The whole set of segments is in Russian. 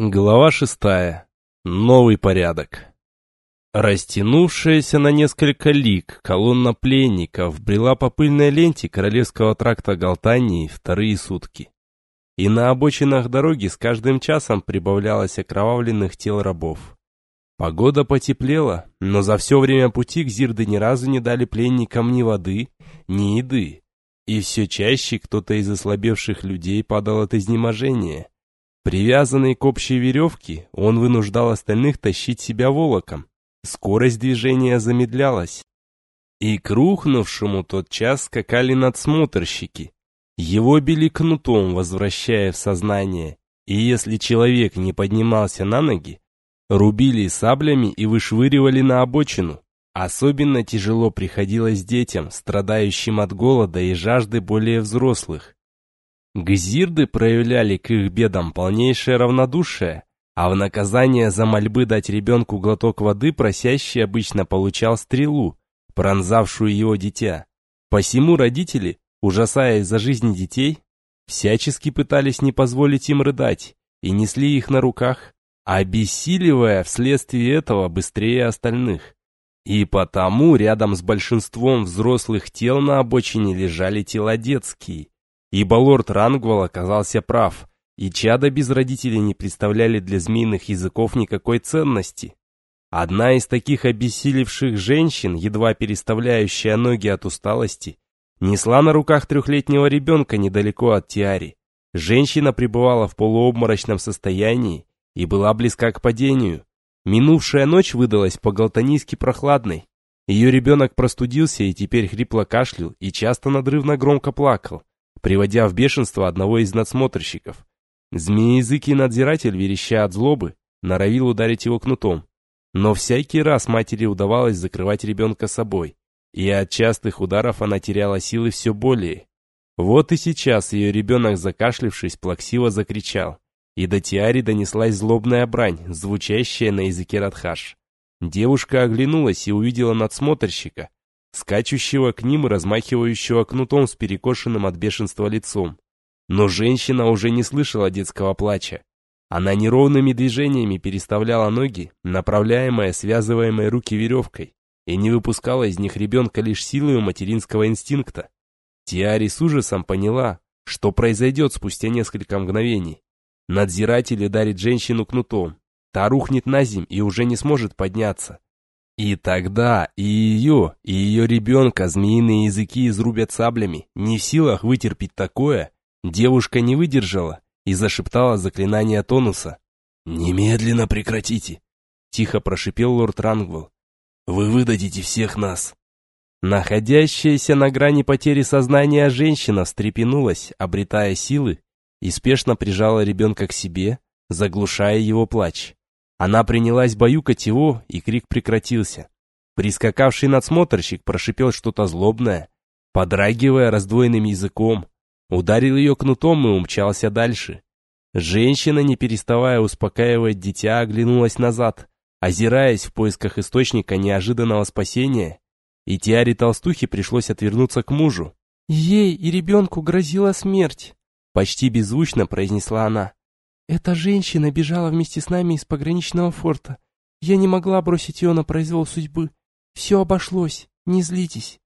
Глава шестая. Новый порядок. Растянувшаяся на несколько лиг колонна пленников брела по пыльной ленте Королевского тракта Галтании вторые сутки. И на обочинах дороги с каждым часом прибавлялось окровавленных тел рабов. Погода потеплела, но за все время пути к Зирды ни разу не дали пленникам ни воды, ни еды. И все чаще кто-то из ослабевших людей падал от изнеможения – Привязанный к общей веревке, он вынуждал остальных тащить себя волоком. Скорость движения замедлялась. И к рухнувшему тот час скакали надсмотрщики. Его били кнутом, возвращая в сознание. И если человек не поднимался на ноги, рубили саблями и вышвыривали на обочину. Особенно тяжело приходилось детям, страдающим от голода и жажды более взрослых. Гзирды проявляли к их бедам полнейшее равнодушие, а в наказание за мольбы дать ребенку глоток воды просящий обычно получал стрелу, пронзавшую его дитя. Посему родители, ужасаясь за жизни детей, всячески пытались не позволить им рыдать и несли их на руках, обессиливая вследствие этого быстрее остальных. И потому рядом с большинством взрослых тел на обочине лежали тела детские, Ибо лорд Рангвал оказался прав, и чада без родителей не представляли для змеиных языков никакой ценности. Одна из таких обессилевших женщин, едва переставляющая ноги от усталости, несла на руках трехлетнего ребенка недалеко от Тиари. Женщина пребывала в полуобморочном состоянии и была близка к падению. Минувшая ночь выдалась по-галтанийски прохладной. Ее ребенок простудился и теперь хрипло кашлял и часто надрывно громко плакал приводя в бешенство одного из надсмотрщиков. Змеязыкий надзиратель, вереща от злобы, норовил ударить его кнутом. Но всякий раз матери удавалось закрывать ребенка собой, и от частых ударов она теряла силы все более. Вот и сейчас ее ребенок, закашлившись, плаксиво закричал, и до Тиари донеслась злобная брань, звучащая на языке Радхаш. Девушка оглянулась и увидела надсмотрщика, скачущего к ним и размахивающего кнутом с перекошенным от бешенства лицом. Но женщина уже не слышала детского плача. Она неровными движениями переставляла ноги, направляемая связываемой руки веревкой, и не выпускала из них ребенка лишь силой материнского инстинкта. Тиари с ужасом поняла, что произойдет спустя несколько мгновений. Надзиратель ударит женщину кнутом. Та рухнет на земь и уже не сможет подняться. И тогда и ее, и ее ребенка змеиные языки изрубят саблями. Не в силах вытерпеть такое, девушка не выдержала и зашептала заклинание тонуса. «Немедленно прекратите!» — тихо прошипел лорд Рангвелл. «Вы выдадите всех нас!» Находящаяся на грани потери сознания женщина встрепенулась, обретая силы, и спешно прижала ребенка к себе, заглушая его плач. Она принялась баюкать его, и крик прекратился. Прискакавший надсмотрщик прошипел что-то злобное, подрагивая раздвоенным языком, ударил ее кнутом и умчался дальше. Женщина, не переставая успокаивать дитя, оглянулась назад, озираясь в поисках источника неожиданного спасения, и Тиаре Толстухе пришлось отвернуться к мужу. «Ей и ребенку грозила смерть», — почти беззвучно произнесла она. Эта женщина бежала вместе с нами из пограничного форта. Я не могла бросить ее на произвол судьбы. Все обошлось, не злитесь.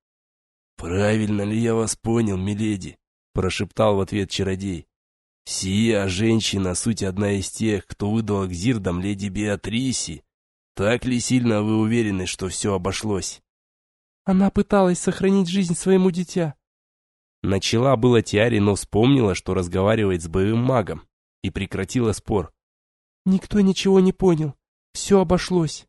«Правильно ли я вас понял, миледи?» — прошептал в ответ чародей. «Сия женщина — суть одна из тех, кто выдал к зирдам леди Беатриси. Так ли сильно вы уверены, что все обошлось?» Она пыталась сохранить жизнь своему дитя. Начала было Тиари, но вспомнила, что разговаривает с боевым магом и прекратила спор. «Никто ничего не понял. Все обошлось».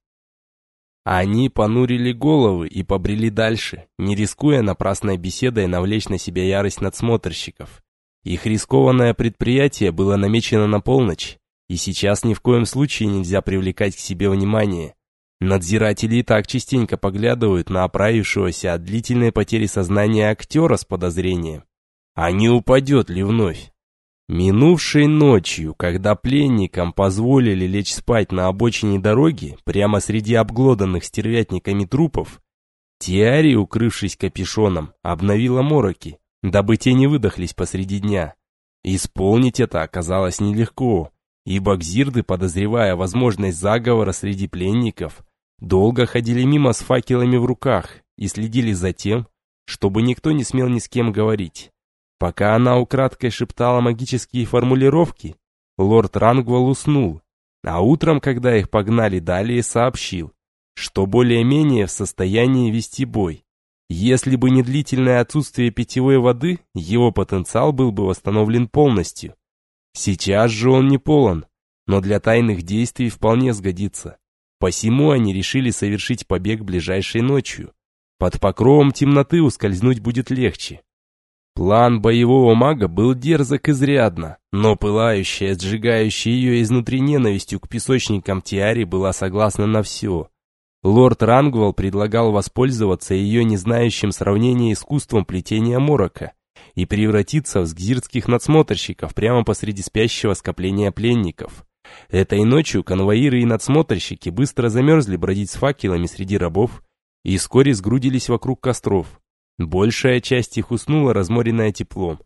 Они понурили головы и побрели дальше, не рискуя напрасной беседой навлечь на себя ярость надсмотрщиков. Их рискованное предприятие было намечено на полночь, и сейчас ни в коем случае нельзя привлекать к себе внимание. Надзиратели и так частенько поглядывают на оправившегося от длительной потери сознания актера с подозрением. А не упадет ли вновь? Минувшей ночью, когда пленникам позволили лечь спать на обочине дороги, прямо среди обглоданных стервятниками трупов, Тиари, укрывшись капюшоном, обновила мороки, дабы те не выдохлись посреди дня. Исполнить это оказалось нелегко, ибо гзирды, подозревая возможность заговора среди пленников, долго ходили мимо с факелами в руках и следили за тем, чтобы никто не смел ни с кем говорить. Пока она украдкой шептала магические формулировки, лорд Рангвал уснул, а утром, когда их погнали далее, сообщил, что более-менее в состоянии вести бой. Если бы не длительное отсутствие питьевой воды, его потенциал был бы восстановлен полностью. Сейчас же он не полон, но для тайных действий вполне сгодится. Посему они решили совершить побег ближайшей ночью. Под покровом темноты ускользнуть будет легче. План боевого мага был дерзок изрядно, но пылающая, сжигающая ее изнутри ненавистью к песочникам Тиари была согласна на все. Лорд Рангвал предлагал воспользоваться ее незнающим сравнения искусством плетения морока и превратиться в сгзирских надсмотрщиков прямо посреди спящего скопления пленников. Этой ночью конвоиры и надсмотрщики быстро замерзли бродить с факелами среди рабов и вскоре сгрудились вокруг костров. Большая часть их уснула, разморенная теплом.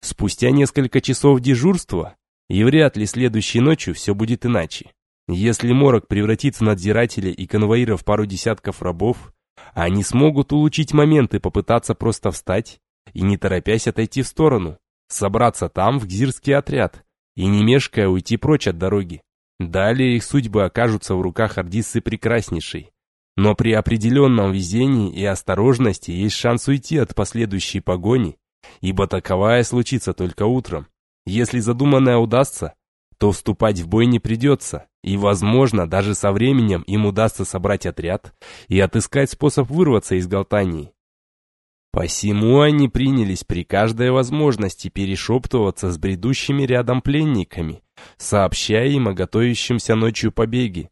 Спустя несколько часов дежурства, и вряд ли следующей ночью все будет иначе. Если морок превратится надзирателя и конвоира в пару десятков рабов, они смогут улучшить момент и попытаться просто встать и, не торопясь, отойти в сторону, собраться там в гзирский отряд и, не мешкая, уйти прочь от дороги. Далее их судьбы окажутся в руках Ордиссы Прекраснейшей. Но при определенном везении и осторожности есть шанс уйти от последующей погони, ибо таковая случится только утром. Если задуманное удастся, то вступать в бой не придется, и, возможно, даже со временем им удастся собрать отряд и отыскать способ вырваться из Галтании. Посему они принялись при каждой возможности перешептываться с бредущими рядом пленниками, сообщая им о готовящемся ночью побеге.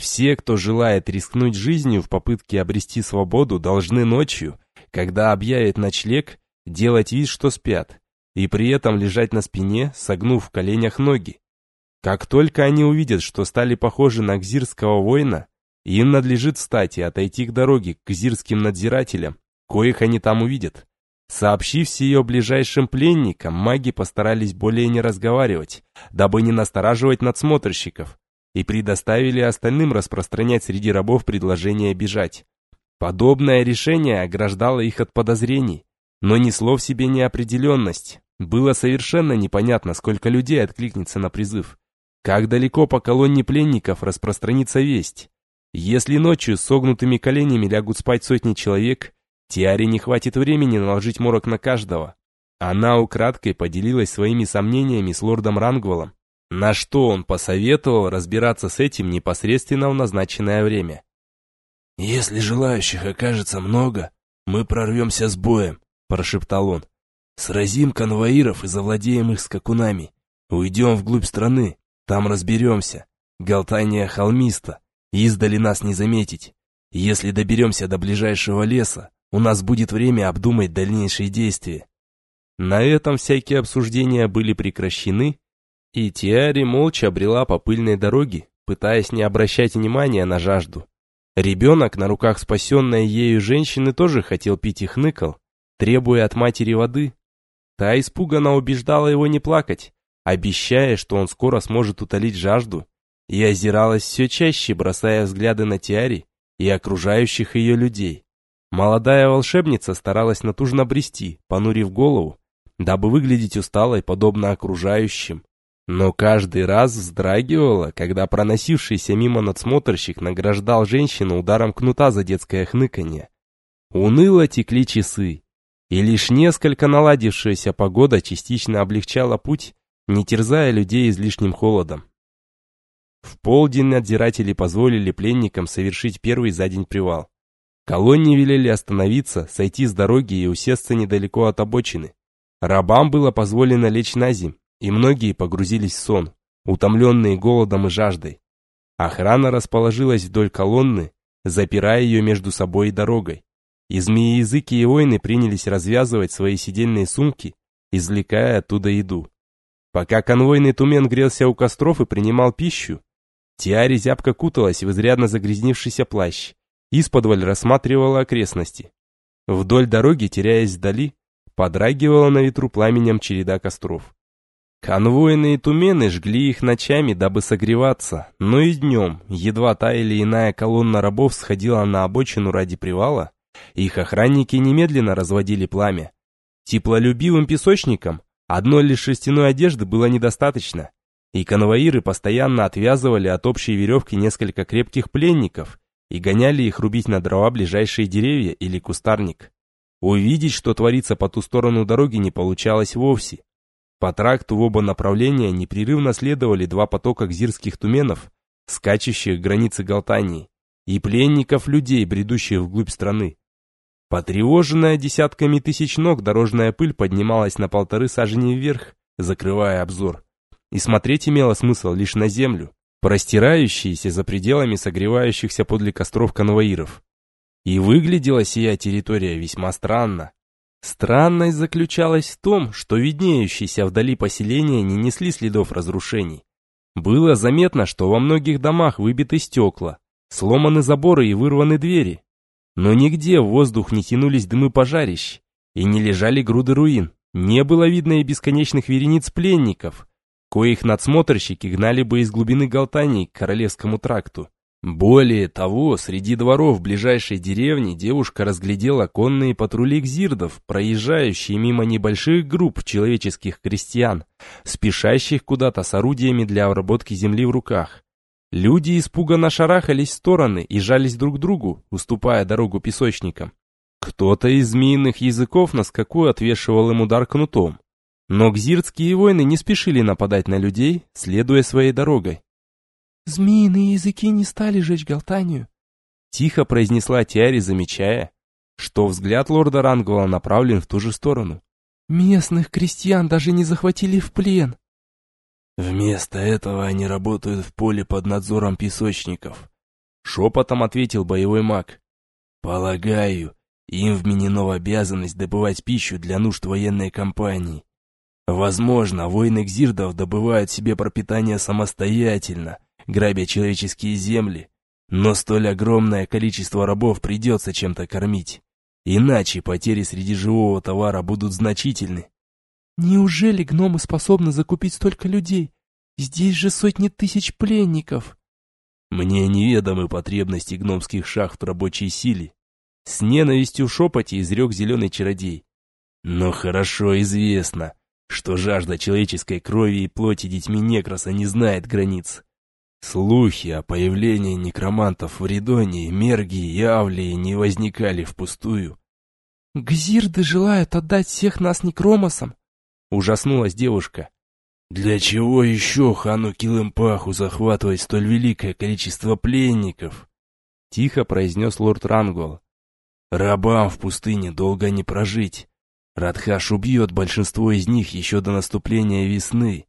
Все, кто желает рискнуть жизнью в попытке обрести свободу, должны ночью, когда объявят ночлег, делать вид, что спят, и при этом лежать на спине, согнув в коленях ноги. Как только они увидят, что стали похожи на гзирского воина, им надлежит встать и отойти к дороге к гзирским надзирателям, коих они там увидят. Сообщив ее ближайшим пленникам, маги постарались более не разговаривать, дабы не настораживать надсмотрщиков, и предоставили остальным распространять среди рабов предложение бежать. Подобное решение ограждало их от подозрений, но несло в себе неопределенность. Было совершенно непонятно, сколько людей откликнется на призыв. Как далеко по колонне пленников распространится весть. Если ночью с согнутыми коленями лягут спать сотни человек, Тиаре не хватит времени наложить морок на каждого. Она украдкой поделилась своими сомнениями с лордом Рангвеллом, на что он посоветовал разбираться с этим непосредственно в назначенное время. «Если желающих окажется много, мы прорвемся с боем», – прошептал он. «Сразим конвоиров и завладеем их скакунами. Уйдем вглубь страны, там разберемся. Галтания холмиста, издали нас не заметить. Если доберемся до ближайшего леса, у нас будет время обдумать дальнейшие действия». На этом всякие обсуждения были прекращены, и Тиари молча обрела по пыльной дороге, пытаясь не обращать внимания на жажду. Ребенок на руках спасенной ею женщины тоже хотел пить и хныкал, требуя от матери воды. Та испуганно убеждала его не плакать, обещая, что он скоро сможет утолить жажду, и озиралась все чаще, бросая взгляды на Тиари и окружающих ее людей. Молодая волшебница старалась натужно брести, понурив голову, дабы выглядеть усталой, подобно окружающим, но каждый раз вздрагивала, когда проносившийся мимо надсмотрщик награждал женщину ударом кнута за детское хныканье. Уныло текли часы, и лишь несколько наладившаяся погода частично облегчала путь, не терзая людей излишним холодом. В полдень надзиратели позволили пленникам совершить первый за день привал. Колонне велели остановиться, сойти с дороги и усесться недалеко от обочины. Рабам было позволено лечь на земь, и многие погрузились в сон, утомленные голодом и жаждой. Охрана расположилась вдоль колонны, запирая ее между собой и дорогой. И змеи-языки и воины принялись развязывать свои сидельные сумки, извлекая оттуда еду. Пока конвойный тумен грелся у костров и принимал пищу, Тиари зябко куталась в изрядно загрязнившийся плащ, исподволь рассматривала окрестности. Вдоль дороги, теряясь вдали, подрагивала на ветру пламенем череда костров. Конвойные тумены жгли их ночами, дабы согреваться, но и днем, едва та или иная колонна рабов сходила на обочину ради привала, их охранники немедленно разводили пламя. Теплолюбивым песочникам одной лишь шерстяной одежды было недостаточно, и конвоиры постоянно отвязывали от общей веревки несколько крепких пленников и гоняли их рубить на дрова ближайшие деревья или кустарник. Увидеть, что творится по ту сторону дороги, не получалось вовсе. По тракту в оба направления непрерывно следовали два потока гзирских туменов, скачущих к границе Галтании, и пленников людей, бредущих вглубь страны. Потревоженная десятками тысяч ног, дорожная пыль поднималась на полторы сажени вверх, закрывая обзор. И смотреть имело смысл лишь на землю, простирающиеся за пределами согревающихся подле костров конвоиров. И выглядела сия территория весьма странно. Странность заключалась в том, что виднеющиеся вдали поселения не несли следов разрушений. Было заметно, что во многих домах выбиты стекла, сломаны заборы и вырваны двери. Но нигде в воздух не тянулись дымы пожарищ, и не лежали груды руин. Не было видно и бесконечных верениц пленников, коих надсмотрщики гнали бы из глубины Галтании к Королевскому тракту. Более того, среди дворов ближайшей деревни девушка разглядела конные патрули гзирдов, проезжающие мимо небольших групп человеческих крестьян, спешащих куда-то с орудиями для обработки земли в руках. Люди испуганно шарахались в стороны и жались друг к другу, уступая дорогу песочникам. Кто-то из змеиных языков на скаку отвешивал им удар кнутом. Но гзирдские воины не спешили нападать на людей, следуя своей дорогой. «Змеиные языки не стали жечь Галтанию», — тихо произнесла Тиари, замечая, что взгляд лорда Рангола направлен в ту же сторону. «Местных крестьян даже не захватили в плен». «Вместо этого они работают в поле под надзором песочников», — шепотом ответил боевой маг. «Полагаю, им вменено в обязанность добывать пищу для нужд военной кампании. Возможно, воины Гзирдов добывают себе пропитание самостоятельно, грабя человеческие земли, но столь огромное количество рабов придется чем-то кормить. Иначе потери среди живого товара будут значительны. Неужели гномы способны закупить столько людей? Здесь же сотни тысяч пленников. Мне неведомы потребности гномских шахт в рабочей силе. С ненавистью в шепоте изрек зеленый чародей. Но хорошо известно, что жажда человеческой крови и плоти детьми Некроса не знает границ. Слухи о появлении некромантов в Ридонии, Мергии и Авлии не возникали впустую. «Гзирды желают отдать всех нас некромосам!» Ужаснулась девушка. «Для чего еще хану Килымпаху захватывать столь великое количество пленников?» Тихо произнес лорд Рангол. «Рабам в пустыне долго не прожить. Радхаш убьет большинство из них еще до наступления весны.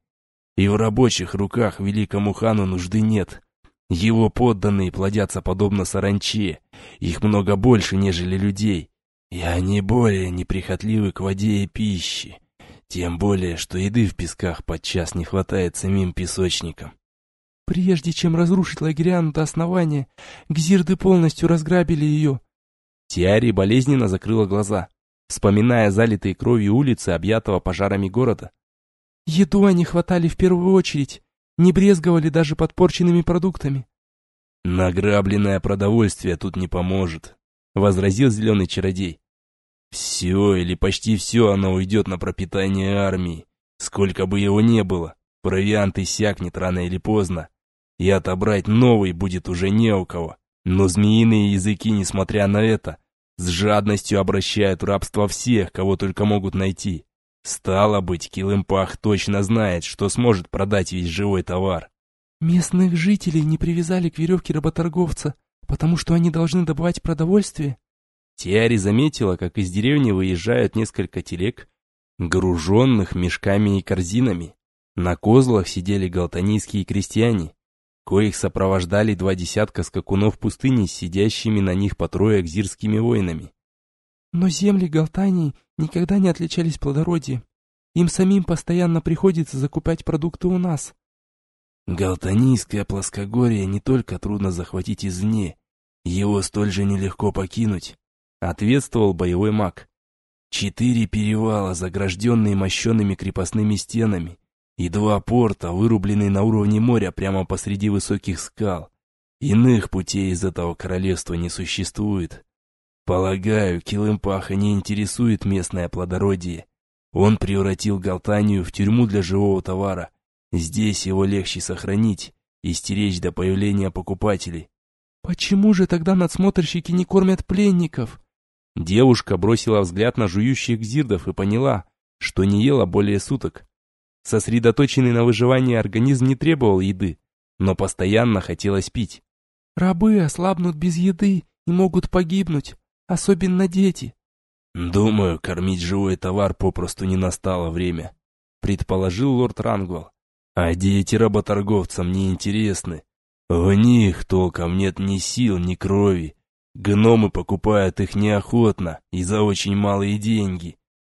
И в рабочих руках великому хану нужды нет. Его подданные плодятся подобно саранче. Их много больше, нежели людей. И они более неприхотливы к воде и пище. Тем более, что еды в песках подчас не хватает самим песочникам. Прежде чем разрушить лагеряну до основания, гзирды полностью разграбили ее. Тиари болезненно закрыла глаза, вспоминая залитые кровью улицы, объятого пожарами города. Еду они хватали в первую очередь, не брезговали даже подпорченными продуктами. «Награбленное продовольствие тут не поможет», — возразил зеленый чародей. «Все или почти все оно уйдет на пропитание армии. Сколько бы его не было, провиант иссякнет рано или поздно, и отобрать новый будет уже не у кого. Но змеиные языки, несмотря на это, с жадностью обращают рабство всех, кого только могут найти. Стало быть, Килымпах точно знает, что сможет продать весь живой товар. Местных жителей не привязали к веревке работорговца, потому что они должны добывать продовольствие. Тиари заметила, как из деревни выезжают несколько телег, груженных мешками и корзинами. На козлах сидели галтанийские крестьяне, коих сопровождали два десятка скакунов пустыни с сидящими на них по трое экзирскими воинами. Но земли Галтании никогда не отличались плодородием. Им самим постоянно приходится закупать продукты у нас. Галтанийское плоскогорье не только трудно захватить извне, его столь же нелегко покинуть, ответствовал боевой маг. Четыре перевала, загражденные мощенными крепостными стенами, и два порта, вырубленные на уровне моря прямо посреди высоких скал. Иных путей из этого королевства не существует. Полагаю, Килымпаха не интересует местное плодородие. Он превратил Галтанию в тюрьму для живого товара. Здесь его легче сохранить и стеречь до появления покупателей. «Почему же тогда надсмотрщики не кормят пленников?» Девушка бросила взгляд на жующих зирдов и поняла, что не ела более суток. Сосредоточенный на выживании организм не требовал еды, но постоянно хотелось пить. Рабы ослабнут без еды и могут погибнуть, особенно дети. Думаю, кормить живой товар попросту не настало время, предположил лорд Рангвал. А дети работорговцам не интересны. В них толком нет ни сил, ни крови. Гномы покупают их неохотно и за очень малые деньги.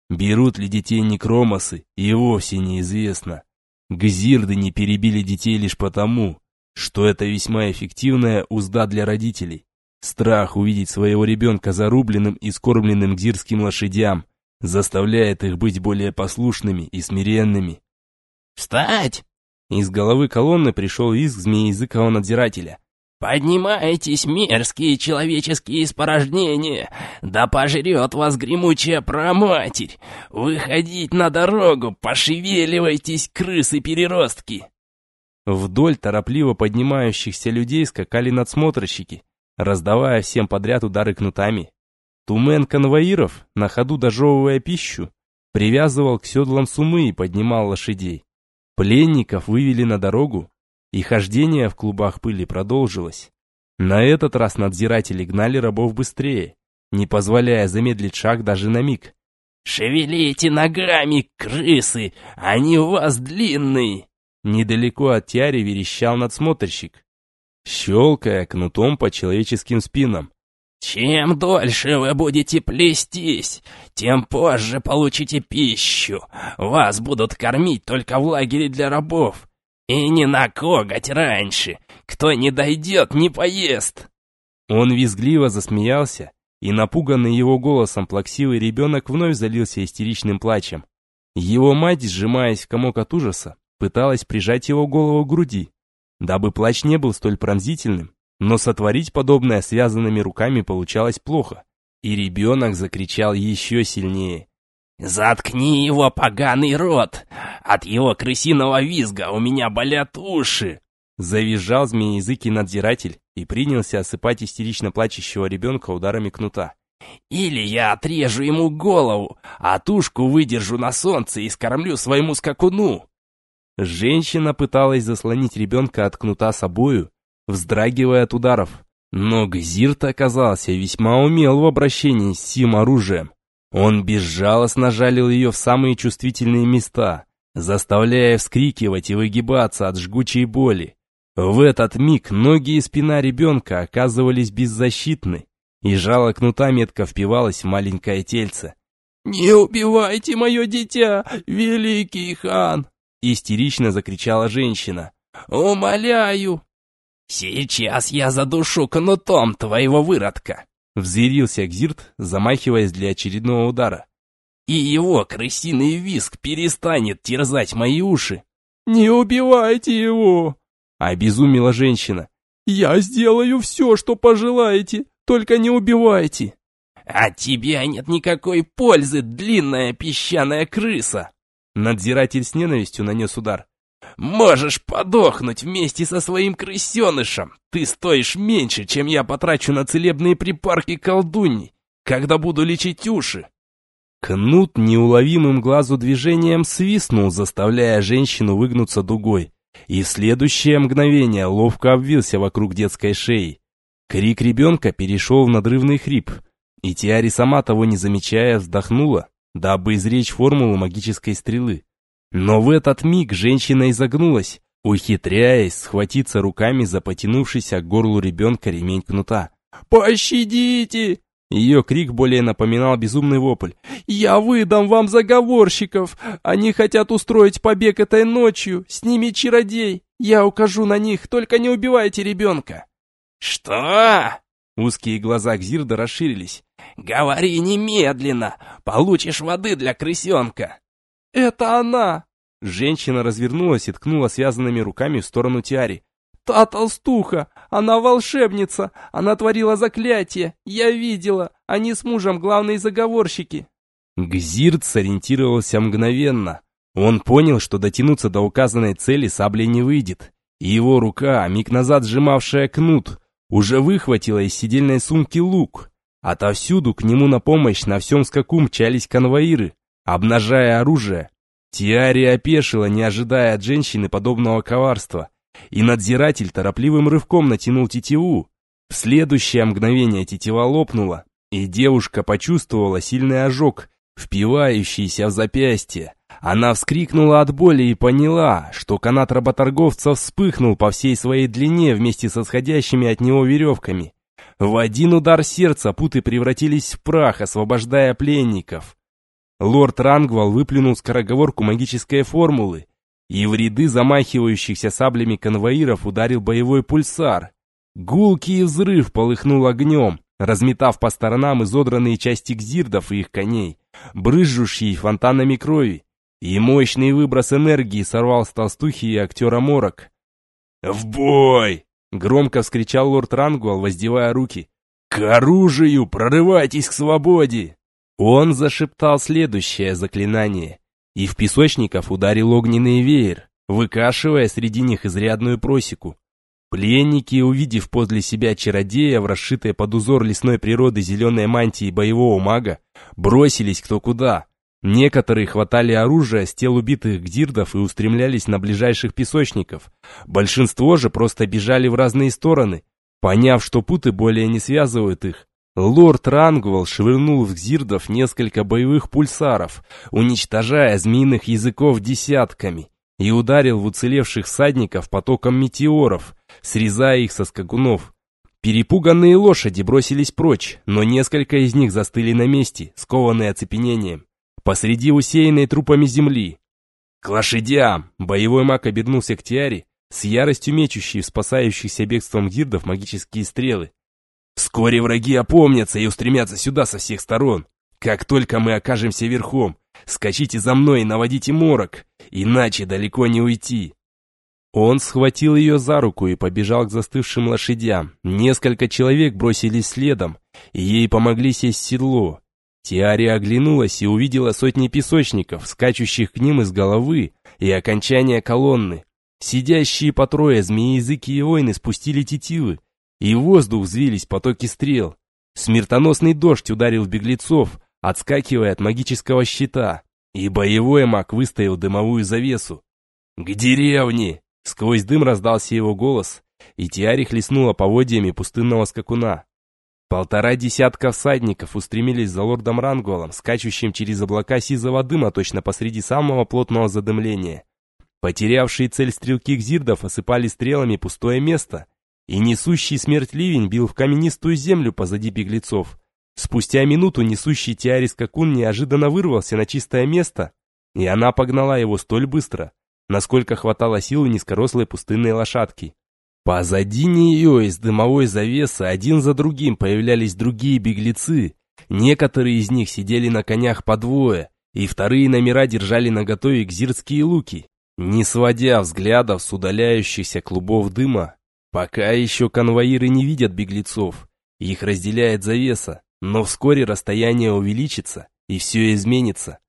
Берут ли детей некромосы, и вовсе неизвестно. Гзирды не перебили детей лишь потому, что это весьма эффективная узда для родителей. Страх увидеть своего ребенка зарубленным и скормленным гзирским лошадям заставляет их быть более послушными и смиренными. «Встать!» Из головы колонны пришел визг змеязыкого надзирателя. «Поднимайтесь, мерзкие человеческие испорожнения! Да пожрет вас гремучая проматерь! Выходить на дорогу, пошевеливайтесь, крысы-переростки!» Вдоль торопливо поднимающихся людей скакали надсмотрщики, раздавая всем подряд удары кнутами. Тумен конвоиров, на ходу дожевывая пищу, привязывал к седлам сумы и поднимал лошадей. Пленников вывели на дорогу, и хождение в клубах пыли продолжилось. На этот раз надзиратели гнали рабов быстрее, не позволяя замедлить шаг даже на миг. «Шевелите ногами, крысы! Они у вас длинные!» Недалеко от Тяри верещал надсмотрщик, щелкая кнутом по человеческим спинам. «Чем дольше вы будете плестись, тем позже получите пищу. Вас будут кормить только в лагере для рабов. И не на коготь раньше. Кто не дойдет, не поест». Он визгливо засмеялся, и напуганный его голосом плаксивый ребенок вновь залился истеричным плачем. Его мать, сжимаясь в комок от ужаса, пыталась прижать его голову к груди, дабы плач не был столь пронзительным, но сотворить подобное связанными руками получалось плохо, и ребенок закричал еще сильнее. «Заткни его, поганый рот! От его крысиного визга у меня болят уши!» Завизжал змеязыкий надзиратель и принялся осыпать истерично плачущего ребенка ударами кнута. «Или я отрежу ему голову, а тушку выдержу на солнце и скормлю своему скакуну!» Женщина пыталась заслонить ребенка от кнута собою, вздрагивая от ударов. Но Гзирт оказался весьма умел в обращении с сим оружием. Он безжалостно жалил ее в самые чувствительные места, заставляя вскрикивать и выгибаться от жгучей боли. В этот миг ноги и спина ребенка оказывались беззащитны, и жало кнута метко впивалось в маленькое тельце. «Не убивайте мое дитя, великий хан!» Истерично закричала женщина. «Умоляю!» «Сейчас я задушу кнутом твоего выродка!» Взъярился Гзирт, замахиваясь для очередного удара. «И его крысиный виск перестанет терзать мои уши!» «Не убивайте его!» Обезумела женщина. «Я сделаю все, что пожелаете, только не убивайте!» «От тебя нет никакой пользы, длинная песчаная крыса!» Надзиратель с ненавистью нанес удар. «Можешь подохнуть вместе со своим крысенышем! Ты стоишь меньше, чем я потрачу на целебные припарки колдуньи, когда буду лечить уши!» Кнут неуловимым глазу движением свистнул, заставляя женщину выгнуться дугой, и следующее мгновение ловко обвился вокруг детской шеи. Крик ребенка перешел в надрывный хрип, и Тиари сама того не замечая вздохнула, дабы изречь формулу магической стрелы. Но в этот миг женщина изогнулась, ухитряясь схватиться руками за потянувшийся к горлу ребенка ремень кнута. «Пощадите!» Ее крик более напоминал безумный вопль. «Я выдам вам заговорщиков! Они хотят устроить побег этой ночью! С ними чародей! Я укажу на них, только не убивайте ребенка!» «Что?» Узкие глаза Гзирда расширились. «Говори немедленно! Получишь воды для крысенка!» «Это она!» Женщина развернулась и ткнула связанными руками в сторону Тиари. «Та толстуха! Она волшебница! Она творила заклятие! Я видела! Они с мужем главные заговорщики!» Гзирт сориентировался мгновенно. Он понял, что дотянуться до указанной цели саблей не выйдет. И его рука, миг назад сжимавшая кнут, уже выхватила из сидельной сумки лук. Отовсюду к нему на помощь на всем скаку мчались конвоиры, обнажая оружие. Тиари опешила, не ожидая от женщины подобного коварства, и надзиратель торопливым рывком натянул тетиву. В следующее мгновение тетива лопнула, и девушка почувствовала сильный ожог, впивающийся в запястье. Она вскрикнула от боли и поняла, что канат работорговца вспыхнул по всей своей длине вместе со сходящими от него веревками. В один удар сердца путы превратились в прах, освобождая пленников. Лорд Рангвал выплюнул скороговорку магической формулы, и в ряды замахивающихся саблями конвоиров ударил боевой пульсар. Гулкий взрыв полыхнул огнем, разметав по сторонам изодранные части гзирдов и их коней, брызжущие фонтанами крови, и мощный выброс энергии сорвал с толстухи и актера морок. «В бой!» — громко вскричал лорд Рангуал, воздевая руки. «К оружию! Прорывайтесь к свободе!» Он зашептал следующее заклинание, и в песочников ударил огненный веер, выкашивая среди них изрядную просеку. Пленники, увидев подле себя чародея в расшитой под узор лесной природы зеленой мантии боевого мага, бросились кто куда. Некоторые хватали оружие с тел убитых гдирдов и устремлялись на ближайших песочников. Большинство же просто бежали в разные стороны, поняв, что путы более не связывают их. Лорд Рангвал швырнул в гзирдов несколько боевых пульсаров, уничтожая змеиных языков десятками, и ударил в уцелевших всадников потоком метеоров – срезая их со скакунов. Перепуганные лошади бросились прочь, но несколько из них застыли на месте, скованные оцепенением, посреди усеянной трупами земли. «К лошадям!» Боевой маг обернулся к Тиаре, с яростью мечущей в спасающихся бегством гирдов магические стрелы. «Вскоре враги опомнятся и устремятся сюда со всех сторон. Как только мы окажемся верхом, скачите за мной и наводите морок, иначе далеко не уйти». Он схватил ее за руку и побежал к застывшим лошадям. Несколько человек бросились следом, и ей помогли сесть в седло. Тиария оглянулась и увидела сотни песочников, скачущих к ним из головы и окончания колонны. Сидящие по трое змеи-языки и воины спустили тетивы, и в воздух взвились потоки стрел. Смертоносный дождь ударил беглецов, отскакивая от магического щита, и боевой маг выстоял дымовую завесу. «К деревне!» Сквозь дым раздался его голос, и Тиари хлестнула поводьями пустынного скакуна. Полтора десятка всадников устремились за лордом Рангуалом, скачущим через облака сизого дыма точно посреди самого плотного задымления. Потерявшие цель стрелки гзирдов осыпали стрелами пустое место, и несущий смерть ливень бил в каменистую землю позади беглецов. Спустя минуту несущий Тиари скакун неожиданно вырвался на чистое место, и она погнала его столь быстро, насколько хватало силы низкорослой пустынной лошадки. Позади нее из дымовой завесы один за другим появлялись другие беглецы. Некоторые из них сидели на конях по двое, и вторые номера держали наготове гзирские луки, не сводя взглядов с удаляющихся клубов дыма. Пока еще конвоиры не видят беглецов, их разделяет завеса, но вскоре расстояние увеличится, и все изменится.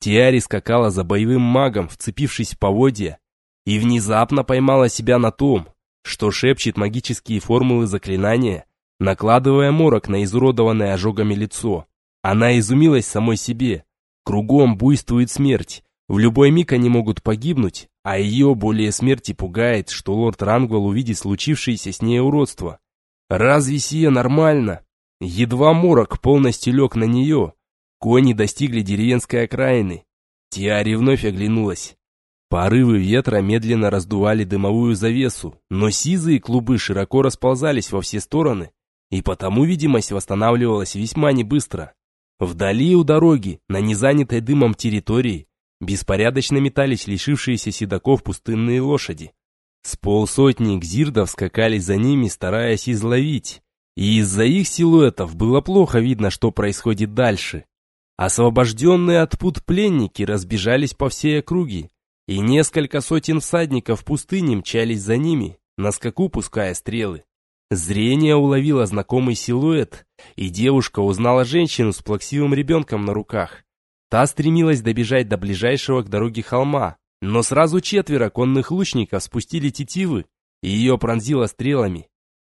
Тиари скакала за боевым магом, вцепившись в поводья, и внезапно поймала себя на том, что шепчет магические формулы заклинания, накладывая морок на изуродованное ожогами лицо. Она изумилась самой себе. Кругом буйствует смерть. В любой миг они могут погибнуть, а ее более смерти пугает, что лорд Рангвелл увидит случившееся с ней уродство. Разве сие нормально? Едва морок полностью лег на нее, Кони достигли деревенской окраины. Тиари вновь оглянулась. Порывы ветра медленно раздували дымовую завесу, но сизые клубы широко расползались во все стороны, и потому видимость восстанавливалась весьма небыстро. Вдали у дороги, на незанятой дымом территории, беспорядочно метались лишившиеся седаков пустынные лошади. С полсотни гзирдов скакали за ними, стараясь изловить, и из-за их силуэтов было плохо видно, что происходит дальше. Освобожденные от пут пленники разбежались по всей округе, и несколько сотен всадников пустыни мчались за ними, на скаку пуская стрелы. Зрение уловило знакомый силуэт, и девушка узнала женщину с плаксивым ребенком на руках. Та стремилась добежать до ближайшего к дороге холма, но сразу четверо конных лучников спустили тетивы, и ее пронзило стрелами.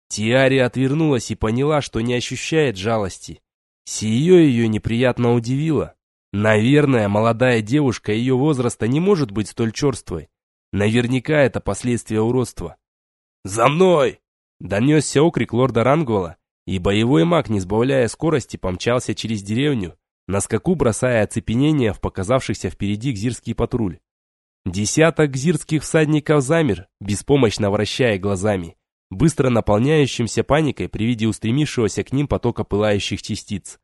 Тиари отвернулась и поняла, что не ощущает жалости. Сие ее неприятно удивило. Наверное, молодая девушка ее возраста не может быть столь черствой. Наверняка это последствия уродства. «За мной!» Донесся окрик лорда Рангвола, и боевой маг, не сбавляя скорости, помчался через деревню, на скаку бросая оцепенение в показавшихся впереди гзирский патруль. Десяток гзирских всадников замер, беспомощно вращая глазами, быстро наполняющимся паникой при виде устремившегося к ним потока пылающих частиц.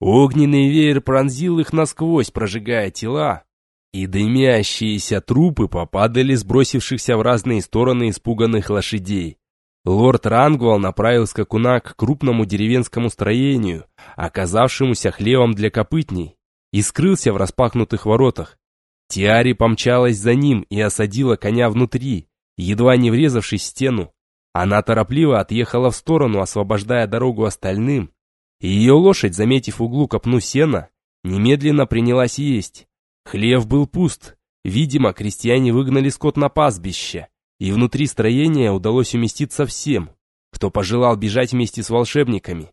Огненный веер пронзил их насквозь, прожигая тела, и дымящиеся трупы попадали сбросившихся в разные стороны испуганных лошадей. Лорд Рангвал направил скакуна к крупному деревенскому строению, оказавшемуся хлевом для копытней, и скрылся в распахнутых воротах. Тиари помчалась за ним и осадила коня внутри, едва не врезавшись в стену. Она торопливо отъехала в сторону, освобождая дорогу остальным, ее лошадь, заметив углу копну сена, немедленно принялась есть. Хлев был пуст, видимо, крестьяне выгнали скот на пастбище, и внутри строения удалось уместиться всем, кто пожелал бежать вместе с волшебниками.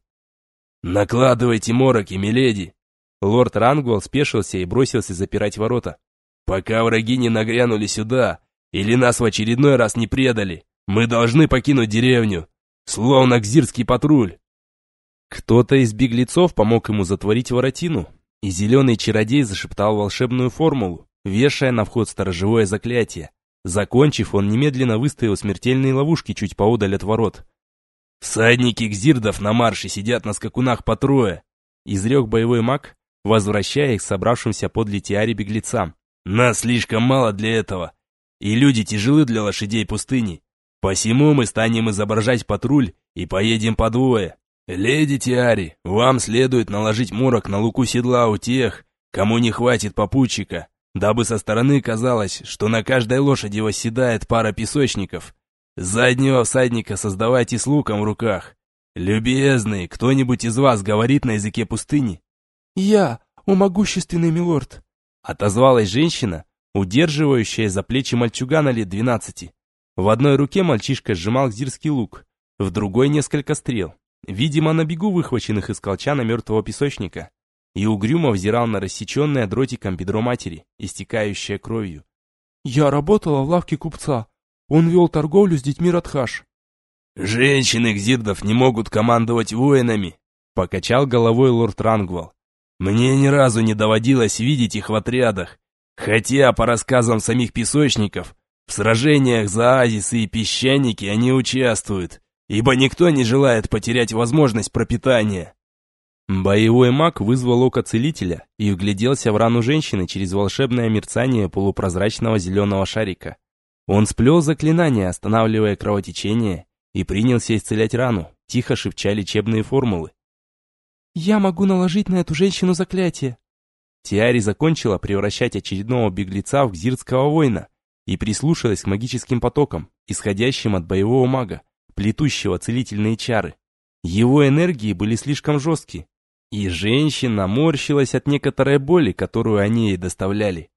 «Накладывайте мороки, миледи!» Лорд Рангвелл спешился и бросился запирать ворота. «Пока враги не нагрянули сюда, или нас в очередной раз не предали, мы должны покинуть деревню, словно гзирский патруль!» Кто-то из беглецов помог ему затворить воротину, и зеленый чародей зашептал волшебную формулу, вешая на вход сторожевое заклятие. Закончив, он немедленно выставил смертельные ловушки чуть поодаль от ворот. «Всадники гзирдов на марше сидят на скакунах по трое!» Изрек боевой маг, возвращая их собравшимся под литиаре беглецам. «Нас слишком мало для этого, и люди тяжелы для лошадей пустыни. Посему мы станем изображать патруль и поедем по двое. Леди Тиари, вам следует наложить морок на луку седла у тех, кому не хватит попутчика, дабы со стороны казалось, что на каждой лошади восседает пара песочников. Заднего всадника создавайте с луком в руках. Любезный, кто-нибудь из вас говорит на языке пустыни? Я, о могущественный милорд, отозвалась женщина, удерживающая за плечи мальчугана лет двенадцати. В одной руке мальчишка сжимал гзирский лук, в другой несколько стрел, видимо, на бегу выхваченных из колчана мертвого песочника и угрюмо взирал на рассеченное дротиком бедро матери, истекающее кровью. «Я работала в лавке купца. Он вел торговлю с детьми Радхаш». «Женщины гзирдов не могут командовать воинами», — покачал головой лорд Рангвал. «Мне ни разу не доводилось видеть их в отрядах, хотя, по рассказам самих песочников, в сражениях за оазисы и песчаники они участвуют, ибо никто не желает потерять возможность пропитания». Боевой маг вызвал око целителя и вгляделся в рану женщины через волшебное мерцание полупрозрачного зеленого шарика. Он сплел заклинание, останавливая кровотечение, и принялся исцелять рану, тихо шепча лечебные формулы. «Я могу наложить на эту женщину заклятие». Тиари закончила превращать очередного беглеца в гзирского воина и прислушалась к магическим потокам, исходящим от боевого мага, плетущего целительные чары. Его энергии были слишком жесткие, и женщина морщилась от некоторой боли, которую они ей доставляли.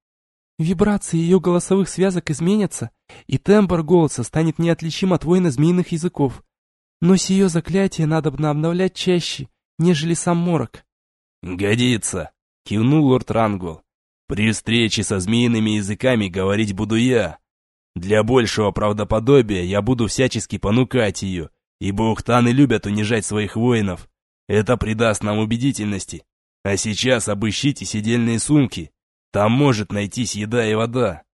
Вибрации ее голосовых связок изменятся, и тембр голоса станет неотличим от воина змеиных языков. Но сие заклятие надо бы обновлять чаще, нежели сам морок. «Годится!» — кивнул лорд Рангвелл. «При встрече со змеиными языками говорить буду я. Для большего правдоподобия я буду всячески понукать ее, ибо ухтаны любят унижать своих воинов. Это придаст нам убедительности. А сейчас обыщите сидельные сумки. Там может найтись еда и вода.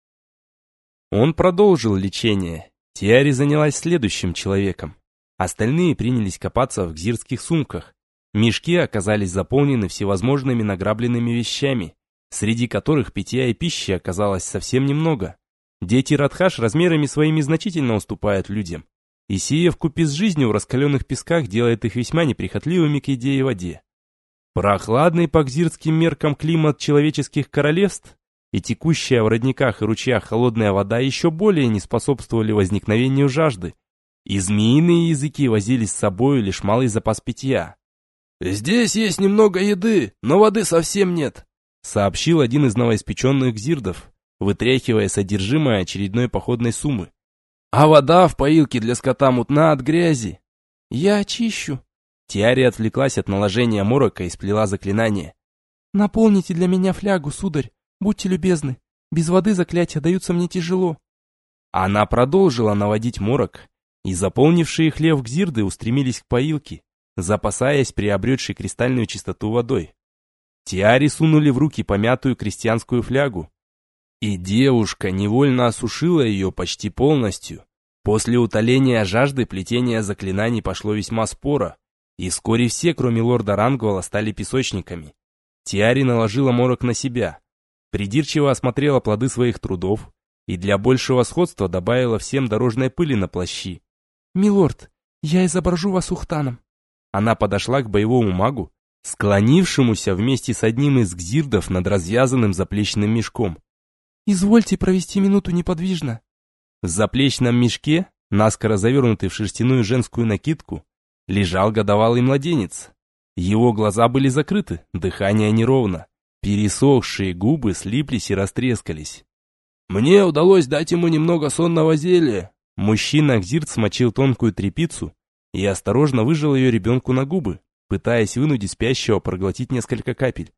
Он продолжил лечение. Тиари занялась следующим человеком. Остальные принялись копаться в гзирских сумках. Мешки оказались заполнены всевозможными награбленными вещами, среди которых питья и пищи оказалось совсем немного. Дети Радхаш размерами своими значительно уступают людям. И сие вкупе с жизнью в раскаленных песках делает их весьма неприхотливыми к идее воде. Прохладный по гзирским меркам климат человеческих королевств и текущая в родниках и ручьях холодная вода еще более не способствовали возникновению жажды, и змеиные языки возились с собою лишь малый запас питья. «Здесь есть немного еды, но воды совсем нет», сообщил один из новоиспеченных гзирдов, вытряхивая содержимое очередной походной суммы. «А вода в поилке для скота мутна от грязи». «Я очищу». Тиари отвлеклась от наложения морока и сплела заклинание. «Наполните для меня флягу, сударь, будьте любезны. Без воды заклятия даются мне тяжело». Она продолжила наводить морок, и заполнившие хлев гзирды устремились к поилке, запасаясь приобретшей кристальную чистоту водой. Тиари сунули в руки помятую крестьянскую флягу, и девушка невольно осушила ее почти полностью. После утоления жажды плетение заклинаний пошло весьма споро, и вскоре все, кроме лорда Рангвала, стали песочниками. Тиари наложила морок на себя, придирчиво осмотрела плоды своих трудов и для большего сходства добавила всем дорожной пыли на плащи. «Милорд, я изображу вас ухтаном». Она подошла к боевому магу, склонившемуся вместе с одним из гзирдов над развязанным заплечным мешком. «Извольте провести минуту неподвижно». В заплечном мешке, наскоро завернутый в шерстяную женскую накидку, лежал годовалый младенец. Его глаза были закрыты, дыхание неровно. Пересохшие губы слиплись и растрескались. «Мне удалось дать ему немного сонного зелья». Мужчина Гзирт смочил тонкую трепицу и осторожно выжил ее ребенку на губы, пытаясь вынудить спящего проглотить несколько капель.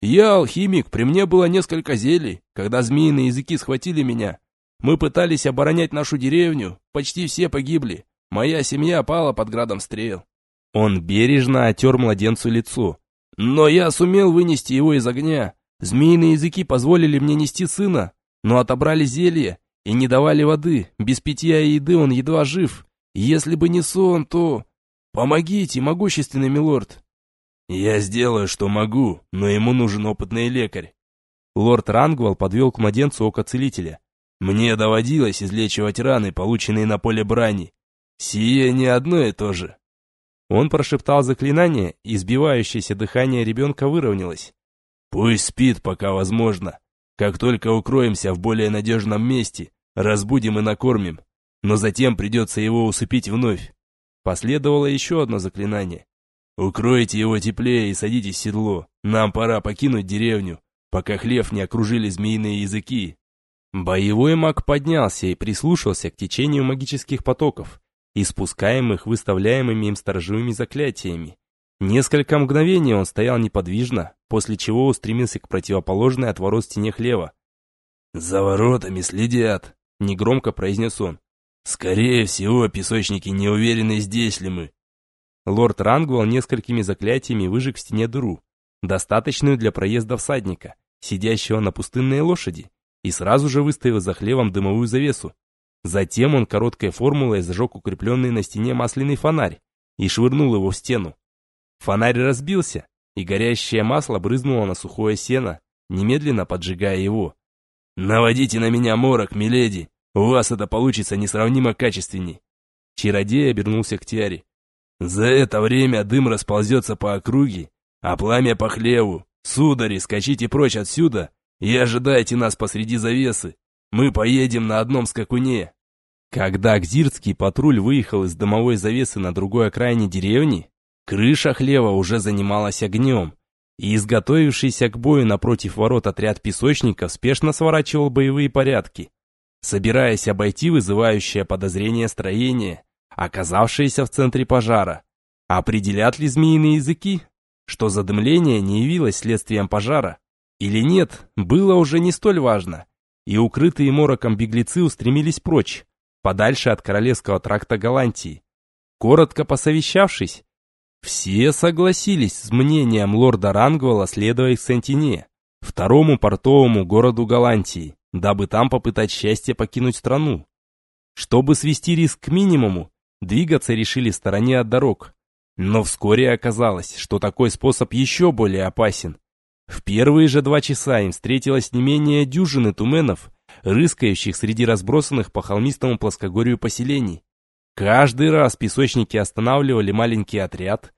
«Я алхимик, при мне было несколько зелий, когда змеиные языки схватили меня. Мы пытались оборонять нашу деревню, почти все погибли. Моя семья пала под градом стрел. Он бережно отер младенцу лицо. Но я сумел вынести его из огня. Змеиные языки позволили мне нести сына, но отобрали зелье и не давали воды. Без питья и еды он едва жив. Если бы не сон, то... Помогите, могущественный милорд. Я сделаю, что могу, но ему нужен опытный лекарь. Лорд Рангвал подвел к младенцу око целителя. Мне доводилось излечивать раны, полученные на поле брани. Сие не одно и то же. Он прошептал заклинание, и сбивающееся дыхание ребенка выровнялось. Пусть спит, пока возможно. Как только укроемся в более надежном месте, разбудим и накормим. Но затем придется его усыпить вновь. Последовало еще одно заклинание. Укройте его теплее и садитесь в седло. Нам пора покинуть деревню, пока хлев не окружили змеиные языки. Боевой маг поднялся и прислушался к течению магических потоков, испускаемых выставляемыми им сторожевыми заклятиями. Несколько мгновений он стоял неподвижно, после чего устремился к противоположной от ворот стене хлева. «За воротами следят», — негромко произнес он. «Скорее всего, песочники не уверены, здесь ли мы». Лорд Рангвал несколькими заклятиями выжег в стене дыру, достаточную для проезда всадника, сидящего на пустынной лошади, и сразу же выставил за хлевом дымовую завесу, Затем он короткой формулой зажег укрепленный на стене масляный фонарь и швырнул его в стену. Фонарь разбился, и горящее масло брызнуло на сухое сено, немедленно поджигая его. «Наводите на меня морок, миледи! У вас это получится несравнимо качественней!» Чародей обернулся к Тиаре. «За это время дым расползется по округе, а пламя по хлеву. Судари, скачите прочь отсюда и ожидайте нас посреди завесы. Мы поедем на одном скакуне. Когда Гзирский патруль выехал из домовой завесы на другой окраине деревни, крыша хлева уже занималась огнем, и изготовившийся к бою напротив ворот отряд песочников спешно сворачивал боевые порядки, собираясь обойти вызывающее подозрение строение, оказавшееся в центре пожара. Определят ли змеиные языки, что задымление не явилось следствием пожара? Или нет, было уже не столь важно и укрытые мороком беглецы устремились прочь, подальше от королевского тракта Голландии. Коротко посовещавшись, все согласились с мнением лорда Рангвала следовать к Сентине, второму портовому городу Голландии, дабы там попытать счастье покинуть страну. Чтобы свести риск к минимуму, двигаться решили в стороне от дорог. Но вскоре оказалось, что такой способ еще более опасен. В первые же два часа им встретилось не менее дюжины туменов, рыскающих среди разбросанных по холмистому плоскогорью поселений. Каждый раз песочники останавливали маленький отряд,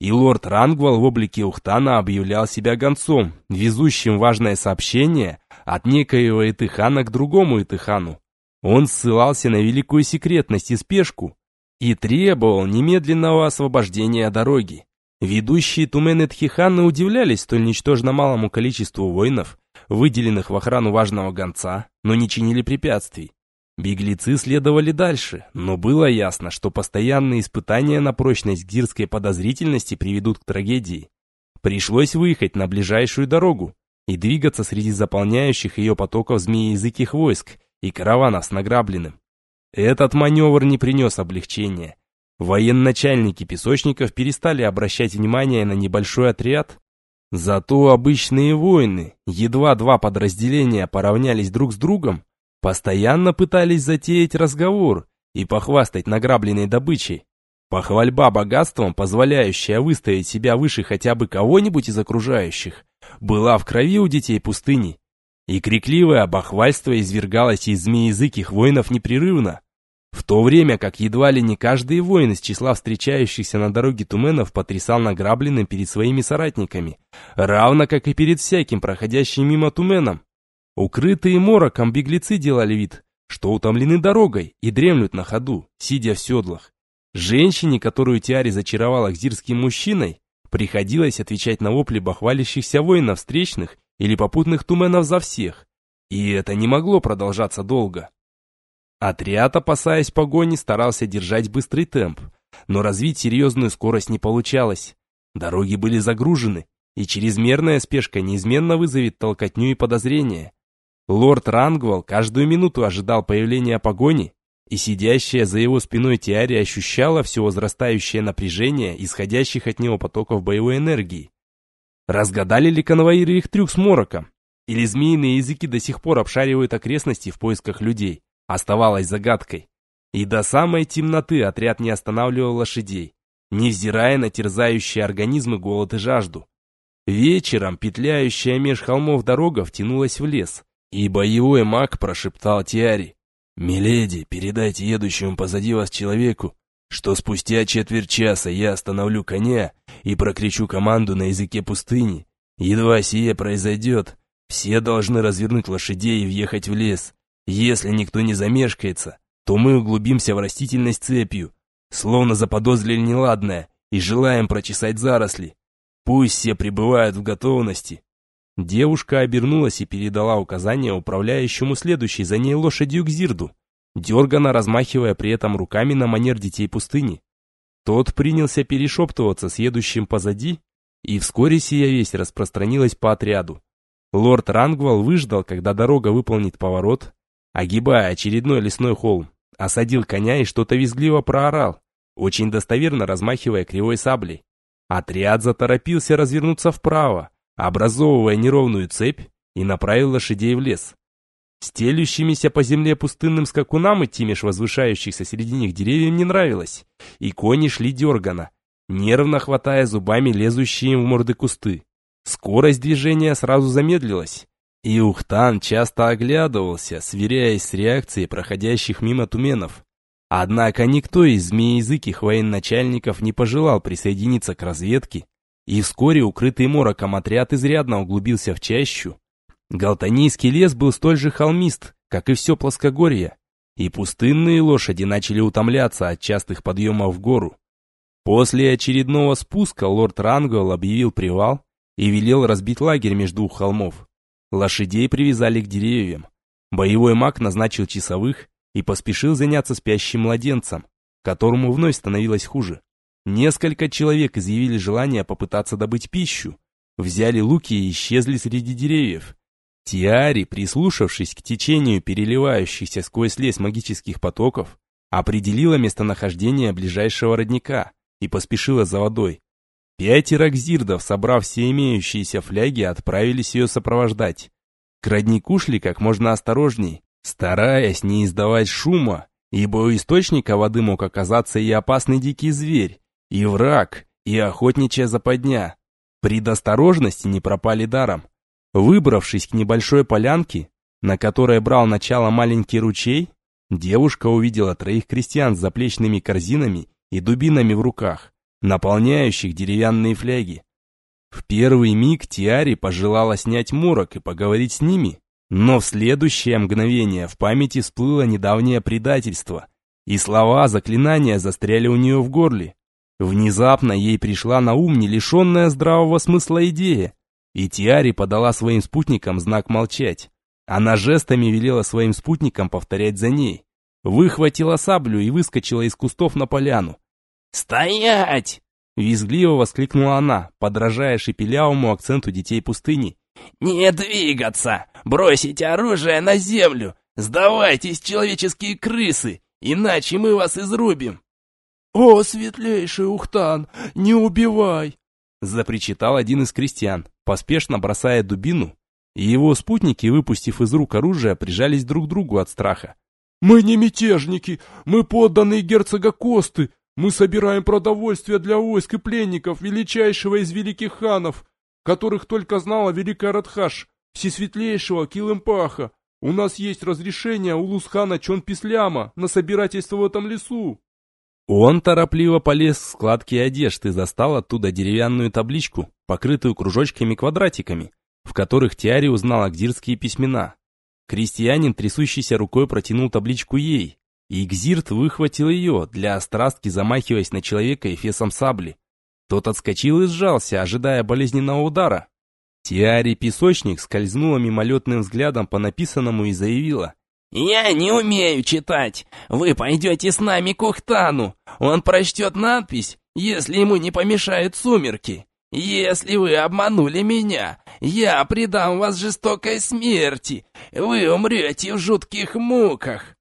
и лорд Рангвал в облике Ухтана объявлял себя гонцом, везущим важное сообщение от некоего Этыхана к другому Этыхану. Он ссылался на великую секретность и спешку и требовал немедленного освобождения дороги. Ведущие Тумены Тхиханы удивлялись столь ничтожно малому количеству воинов, выделенных в охрану важного гонца, но не чинили препятствий. Беглецы следовали дальше, но было ясно, что постоянные испытания на прочность гирской подозрительности приведут к трагедии. Пришлось выехать на ближайшую дорогу и двигаться среди заполняющих ее потоков змееязыких войск и караванов с награбленным. Этот маневр не принес облегчения. Военачальники песочников перестали обращать внимание на небольшой отряд, зато обычные воины, едва два подразделения поравнялись друг с другом, Постоянно пытались затеять разговор и похвастать награбленной добычей. Похвальба богатством, позволяющая выставить себя выше хотя бы кого-нибудь из окружающих, была в крови у детей пустыни. И крикливое бахвальство извергалось из змеязыких воинов непрерывно, в то время как едва ли не каждый воин из числа встречающихся на дороге туменов потрясал награбленным перед своими соратниками, равно как и перед всяким проходящим мимо туменом. Укрытые мороком беглецы делали вид, что утомлены дорогой и дремлют на ходу, сидя в седлах. Женщине, которую Тиари зачаровала гзирским мужчиной, приходилось отвечать на вопли бахвалящихся воинов встречных или попутных туменов за всех. И это не могло продолжаться долго. Отряд, опасаясь погони, старался держать быстрый темп, но развить серьезную скорость не получалось. Дороги были загружены, и чрезмерная спешка неизменно вызовет толкотню и подозрения. Лорд Рангвал каждую минуту ожидал появления погони, и сидящая за его спиной Тиари ощущала все возрастающее напряжение исходящих от него потоков боевой энергии. Разгадали ли конвоиры их трюк с мороком? Или змеиные языки до сих пор обшаривают окрестности в поисках людей? Оставалось загадкой. И до самой темноты отряд не останавливал лошадей, невзирая на терзающие организмы голод и жажду. Вечером петляющая меж холмов дорога втянулась в лес, и боевой маг прошептал Тиари. «Миледи, передайте едущему позади вас человеку, что спустя четверть часа я остановлю коня и прокричу команду на языке пустыни. Едва сие произойдет, все должны развернуть лошадей и въехать в лес. Если никто не замешкается, то мы углубимся в растительность цепью, словно заподозрили неладное, и желаем прочесать заросли. Пусть все пребывают в готовности, Девушка обернулась и передала указание управляющему следующей за ней лошадью к Зирду, дерганно размахивая при этом руками на манер детей пустыни. Тот принялся перешептываться с едущим позади, и вскоре сия весть распространилась по отряду. Лорд Рангвал выждал, когда дорога выполнит поворот, огибая очередной лесной холм, осадил коня и что-то визгливо проорал, очень достоверно размахивая кривой саблей. Отряд заторопился развернуться вправо, образовывая неровную цепь, и направил лошадей в лес. Стелющимися по земле пустынным скакунам идти меж возвышающихся среди них деревьев не нравилось, и кони шли дергано, нервно хватая зубами лезущие им в морды кусты. Скорость движения сразу замедлилась, и Ухтан часто оглядывался, сверяясь с реакцией проходящих мимо туменов. Однако никто из змеязыких военачальников не пожелал присоединиться к разведке и вскоре укрытый мороком отряд изрядно углубился в чащу. Галтанийский лес был столь же холмист, как и все плоскогорье, и пустынные лошади начали утомляться от частых подъемов в гору. После очередного спуска лорд Рангол объявил привал и велел разбить лагерь между двух холмов. Лошадей привязали к деревьям. Боевой маг назначил часовых и поспешил заняться спящим младенцем, которому вновь становилось хуже. Несколько человек изъявили желание попытаться добыть пищу, взяли луки и исчезли среди деревьев. Тиари, прислушавшись к течению переливающихся сквозь лес магических потоков, определила местонахождение ближайшего родника и поспешила за водой. Пятеро кзирдов, собрав все имеющиеся фляги, отправились ее сопровождать. К роднику шли как можно осторожней, стараясь не издавать шума, ибо у источника воды мог оказаться и опасный дикий зверь, и враг, и охотничья западня. Предосторожности не пропали даром. Выбравшись к небольшой полянке, на которой брал начало маленький ручей, девушка увидела троих крестьян с заплечными корзинами и дубинами в руках, наполняющих деревянные фляги. В первый миг Тиари пожелала снять морок и поговорить с ними, Но в следующее мгновение в памяти всплыло недавнее предательство, и слова заклинания застряли у нее в горле. Внезапно ей пришла на ум не лишенная здравого смысла идея, и Тиари подала своим спутникам знак молчать. Она жестами велела своим спутникам повторять за ней. Выхватила саблю и выскочила из кустов на поляну. «Стоять!» Визгливо воскликнула она, подражая шепелявому акценту детей пустыни. «Не двигаться! Бросите оружие на землю! Сдавайтесь, человеческие крысы, иначе мы вас изрубим!» «О, светлейший Ухтан, не убивай!» Запричитал один из крестьян, поспешно бросая дубину, его спутники, выпустив из рук оружие, прижались друг к другу от страха. «Мы не мятежники, мы подданные герцога Косты, мы собираем продовольствие для войск и пленников величайшего из великих ханов, которых только знала Великая Радхаш, всесветлейшего Килымпаха. У нас есть разрешение у Лусхана Чонписляма на собирательство в этом лесу». Он торопливо полез в складки одежды и застал оттуда деревянную табличку, покрытую кружочками-квадратиками, в которых Тиари узнал гзирские письмена. Крестьянин, трясущейся рукой, протянул табличку ей, и Гзирт выхватил ее, для острастки замахиваясь на человека эфесом сабли. Тот отскочил и сжался, ожидая болезненного удара. Тиари Песочник скользнула мимолетным взглядом по написанному и заявила. «Я не умею читать. Вы пойдете с нами к Ухтану. Он прочтет надпись, если ему не помешают сумерки. Если вы обманули меня, я предам вас жестокой смерти. Вы умрете в жутких муках».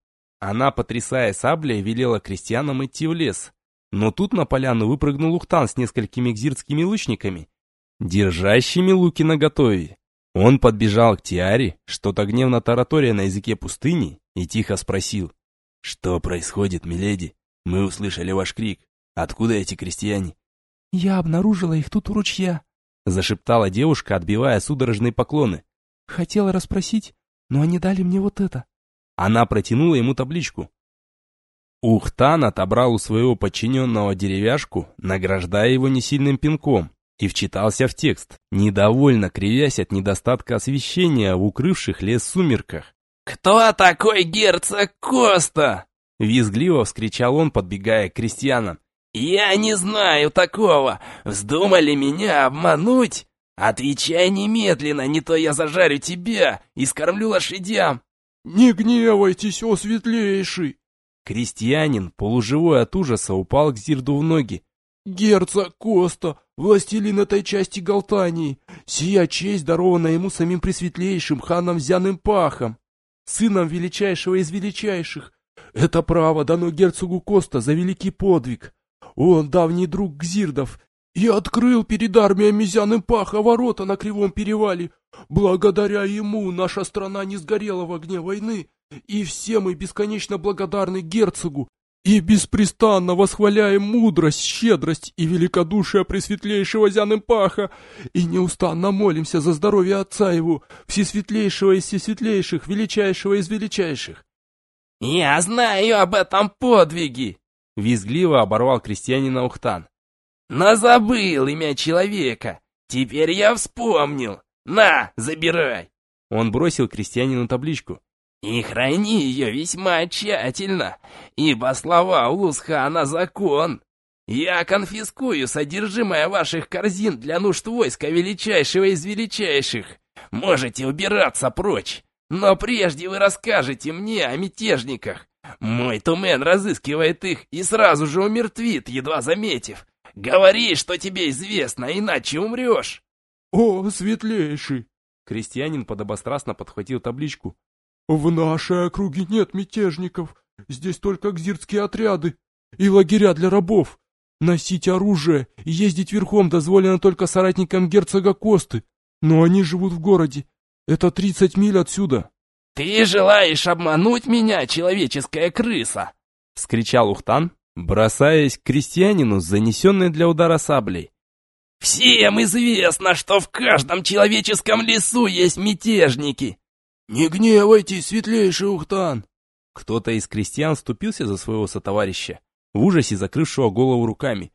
Она, потрясая саблей, велела крестьянам идти в лес. Но тут на поляну выпрыгнул Ухтан с несколькими гзирскими лучниками, держащими луки наготове. Он подбежал к Тиаре, что-то гневно таратория на языке пустыни, и тихо спросил. «Что происходит, миледи? Мы услышали ваш крик. Откуда эти крестьяне?» «Я обнаружила их тут у ручья», — зашептала девушка, отбивая судорожные поклоны. «Хотела расспросить, но они дали мне вот это». Она протянула ему табличку. Ухтан отобрал у своего подчиненного деревяшку, награждая его несильным пинком, и вчитался в текст, недовольно кривясь от недостатка освещения в укрывших лес сумерках. «Кто такой герцог Коста?» Визгливо вскричал он, подбегая к крестьянам. «Я не знаю такого! Вздумали меня обмануть? Отвечай немедленно, не то я зажарю тебя и скормлю лошадям!» «Не гневайтесь, о светлейший!» Крестьянин, полуживой от ужаса, упал к Зирду в ноги. «Герцог Коста, властелин этой части Галтании, сия честь дарована ему самим пресветлейшим ханом Зяным Пахом, сыном величайшего из величайших. Это право дано герцогу Коста за великий подвиг. Он давний друг Гзирдов и открыл перед армией Зяным Паха ворота на Кривом перевале, Благодаря ему наша страна не сгорела в огне войны, и все мы бесконечно благодарны герцогу и беспрестанно восхваляем мудрость, щедрость и великодушие Пресветлейшего Зянымпаха, и неустанно молимся за здоровье отца его, Всесветлейшего из всесветлейших, величайшего из величайших. «Я знаю об этом подвиге!» — визгливо оборвал крестьянина Ухтан. «Но забыл имя человека. Теперь я вспомнил. «На, забирай!» Он бросил крестьянину табличку. «И храни ее весьма тщательно, ибо слова Улусхана закон. Я конфискую содержимое ваших корзин для нужд войска величайшего из величайших. Можете убираться прочь, но прежде вы расскажете мне о мятежниках. Мой тумен разыскивает их и сразу же умертвит, едва заметив. Говори, что тебе известно, иначе умрешь». «О, светлейший!» Крестьянин подобострастно подхватил табличку. «В нашей округе нет мятежников. Здесь только гзирские отряды и лагеря для рабов. Носить оружие и ездить верхом дозволено только соратникам герцога Косты, но они живут в городе. Это тридцать миль отсюда». «Ты желаешь обмануть меня, человеческая крыса?» — вскричал Ухтан, бросаясь к крестьянину с занесенной для удара саблей. Всем известно, что в каждом человеческом лесу есть мятежники. Не гневайтесь, светлейший Ухтан. Кто-то из крестьян вступился за своего сотоварища, в ужасе закрывшего голову руками.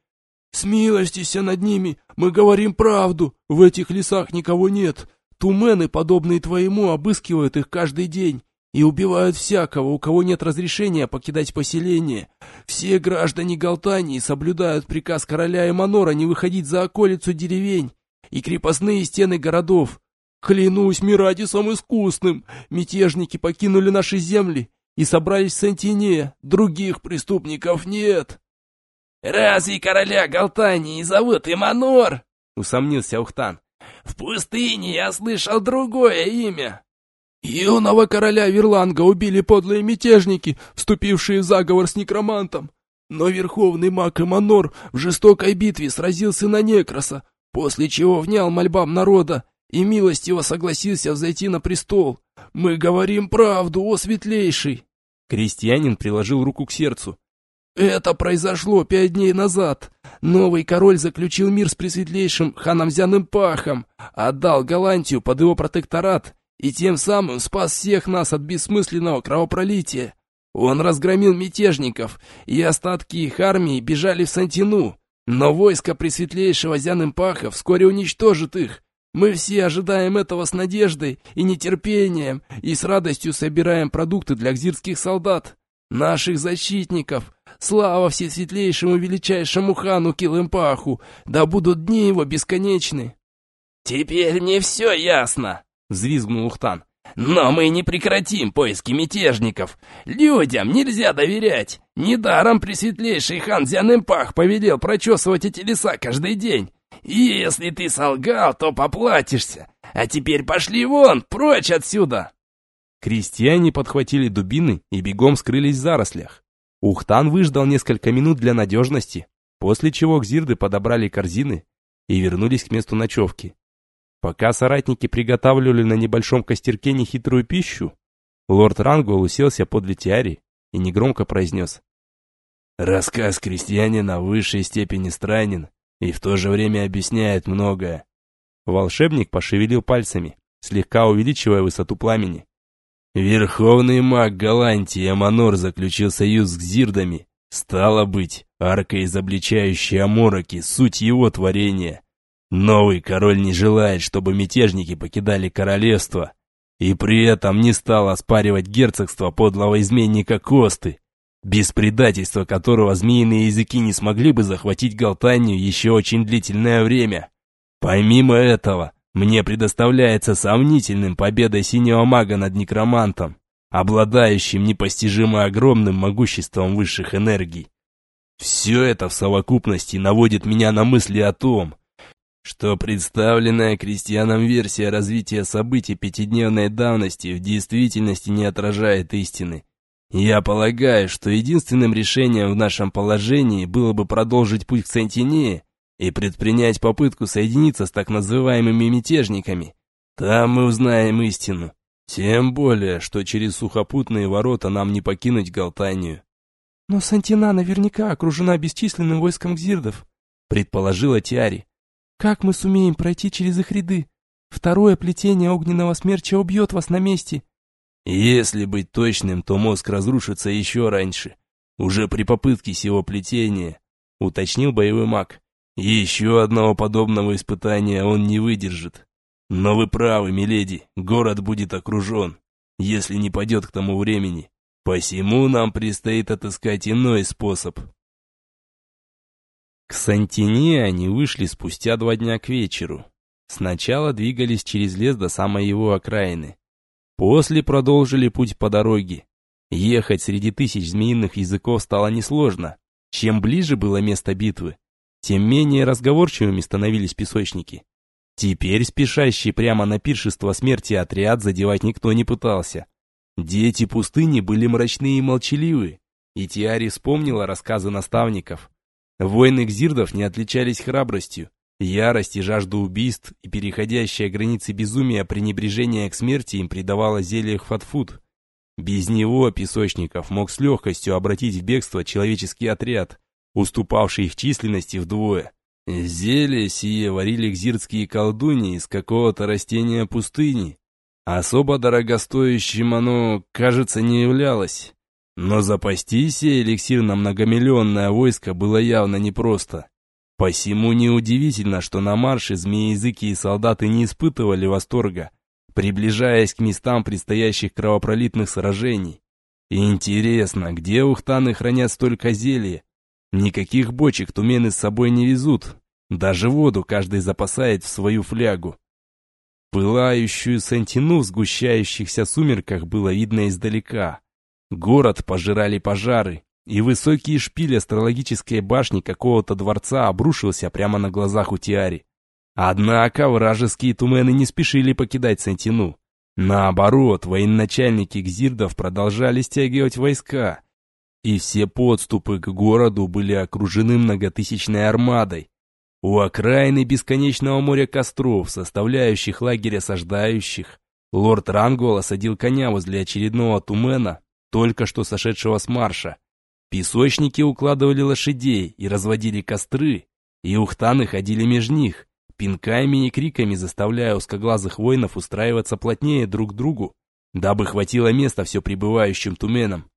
Смилостися над ними, мы говорим правду, в этих лесах никого нет. Тумены, подобные твоему, обыскивают их каждый день и убивают всякого, у кого нет разрешения покидать поселение. Все граждане Галтании соблюдают приказ короля Эманора не выходить за околицу деревень и крепостные стены городов. Клянусь Мирадисом искусным, мятежники покинули наши земли и собрались в Сантине, других преступников нет. «Разве короля Галтании зовут Эманор?» — усомнился Ухтан. «В пустыне я слышал другое имя». Юного короля Верланга убили подлые мятежники, вступившие в заговор с некромантом. Но верховный маг Эманор в жестокой битве сразился на Некроса, после чего внял мольбам народа и милостиво согласился взойти на престол. Мы говорим правду, о светлейший!» Крестьянин приложил руку к сердцу. «Это произошло пять дней назад. Новый король заключил мир с пресветлейшим ханом Зяным Пахом, отдал Голландию под его протекторат и тем самым спас всех нас от бессмысленного кровопролития. Он разгромил мятежников, и остатки их армии бежали в Сантину, но войско Пресветлейшего Зяным Паха вскоре уничтожит их. Мы все ожидаем этого с надеждой и нетерпением, и с радостью собираем продукты для гзирских солдат, наших защитников. Слава Всесветлейшему Величайшему Хану Килымпаху, да будут дни его бесконечны. «Теперь мне все ясно!» Взвизгнул Ухтан. «Но мы не прекратим поиски мятежников. Людям нельзя доверять. Недаром пресветлейший хан Зянымпах повелел прочесывать эти леса каждый день. Если ты солгал, то поплатишься. А теперь пошли вон, прочь отсюда!» Крестьяне подхватили дубины и бегом скрылись в зарослях. Ухтан выждал несколько минут для надежности, после чего гзирды подобрали корзины и вернулись к месту ночевки. Пока соратники приготавливали на небольшом костерке нехитрую пищу, лорд Рангол уселся под Тиари и негромко произнес. «Рассказ крестьянина в высшей степени странен и в то же время объясняет многое». Волшебник пошевелил пальцами, слегка увеличивая высоту пламени. Верховный маг Галантии Аманор заключил союз с Гзирдами. Стало быть, арка, изобличающая мороки, суть его творения. Новый король не желает, чтобы мятежники покидали королевство, и при этом не стал оспаривать герцогство подлого изменника Косты, без предательства которого змеиные языки не смогли бы захватить Галтанию еще очень длительное время. Помимо этого, мне предоставляется сомнительным победа синего мага над некромантом, обладающим непостижимо огромным могуществом высших энергий. Все это в совокупности наводит меня на мысли о том, что представленная крестьянам версия развития событий пятидневной давности в действительности не отражает истины. Я полагаю, что единственным решением в нашем положении было бы продолжить путь к Сантинее и предпринять попытку соединиться с так называемыми мятежниками. Там мы узнаем истину. Тем более, что через сухопутные ворота нам не покинуть Галтанию. «Но Сантина наверняка окружена бесчисленным войском гзирдов», предположила Тиари. Как мы сумеем пройти через их ряды? Второе плетение огненного смерча убьет вас на месте. Если быть точным, то мозг разрушится еще раньше. Уже при попытке сего плетения, уточнил боевой маг. Еще одного подобного испытания он не выдержит. Но вы правы, миледи, город будет окружен, если не пойдет к тому времени. Посему нам предстоит отыскать иной способ. К Сантине они вышли спустя два дня к вечеру. Сначала двигались через лес до самой его окраины. После продолжили путь по дороге. Ехать среди тысяч змеиных языков стало несложно. Чем ближе было место битвы, тем менее разговорчивыми становились песочники. Теперь спешащий прямо на пиршество смерти отряд задевать никто не пытался. Дети пустыни были мрачные и молчаливые, и Тиари вспомнила рассказы наставников. Войны гзирдов не отличались храбростью. Ярость и жажда убийств и переходящая границы безумия пренебрежение к смерти им придавало зелье Хватфуд. Без него Песочников мог с легкостью обратить в бегство человеческий отряд, уступавший в численности вдвое. Зелье сие варили гзирдские колдуньи из какого-то растения пустыни. Особо дорогостоящим оно, кажется, не являлось. Но запастись эликсир на многомиллионное войско было явно непросто. Посему неудивительно, что на марше змеязыки и солдаты не испытывали восторга, приближаясь к местам предстоящих кровопролитных сражений. Интересно, где ухтаны хранят столько зелья? Никаких бочек тумены с собой не везут, даже воду каждый запасает в свою флягу. Пылающую сантину в сгущающихся сумерках было видно издалека. Город пожирали пожары, и высокий шпиль астрологической башни какого-то дворца обрушился прямо на глазах у Тиари. Однако вражеские тумены не спешили покидать Сантину. Наоборот, военачальники Гзирдов продолжали стягивать войска, и все подступы к городу были окружены многотысячной армадой. У окраины бесконечного моря костров, составляющих лагерь осаждающих, лорд Рангол осадил коня возле очередного тумена, только что сошедшего с марша. Песочники укладывали лошадей и разводили костры, и ухтаны ходили меж них, пинками и криками заставляя узкоглазых воинов устраиваться плотнее друг к другу, дабы хватило места все прибывающим туменам.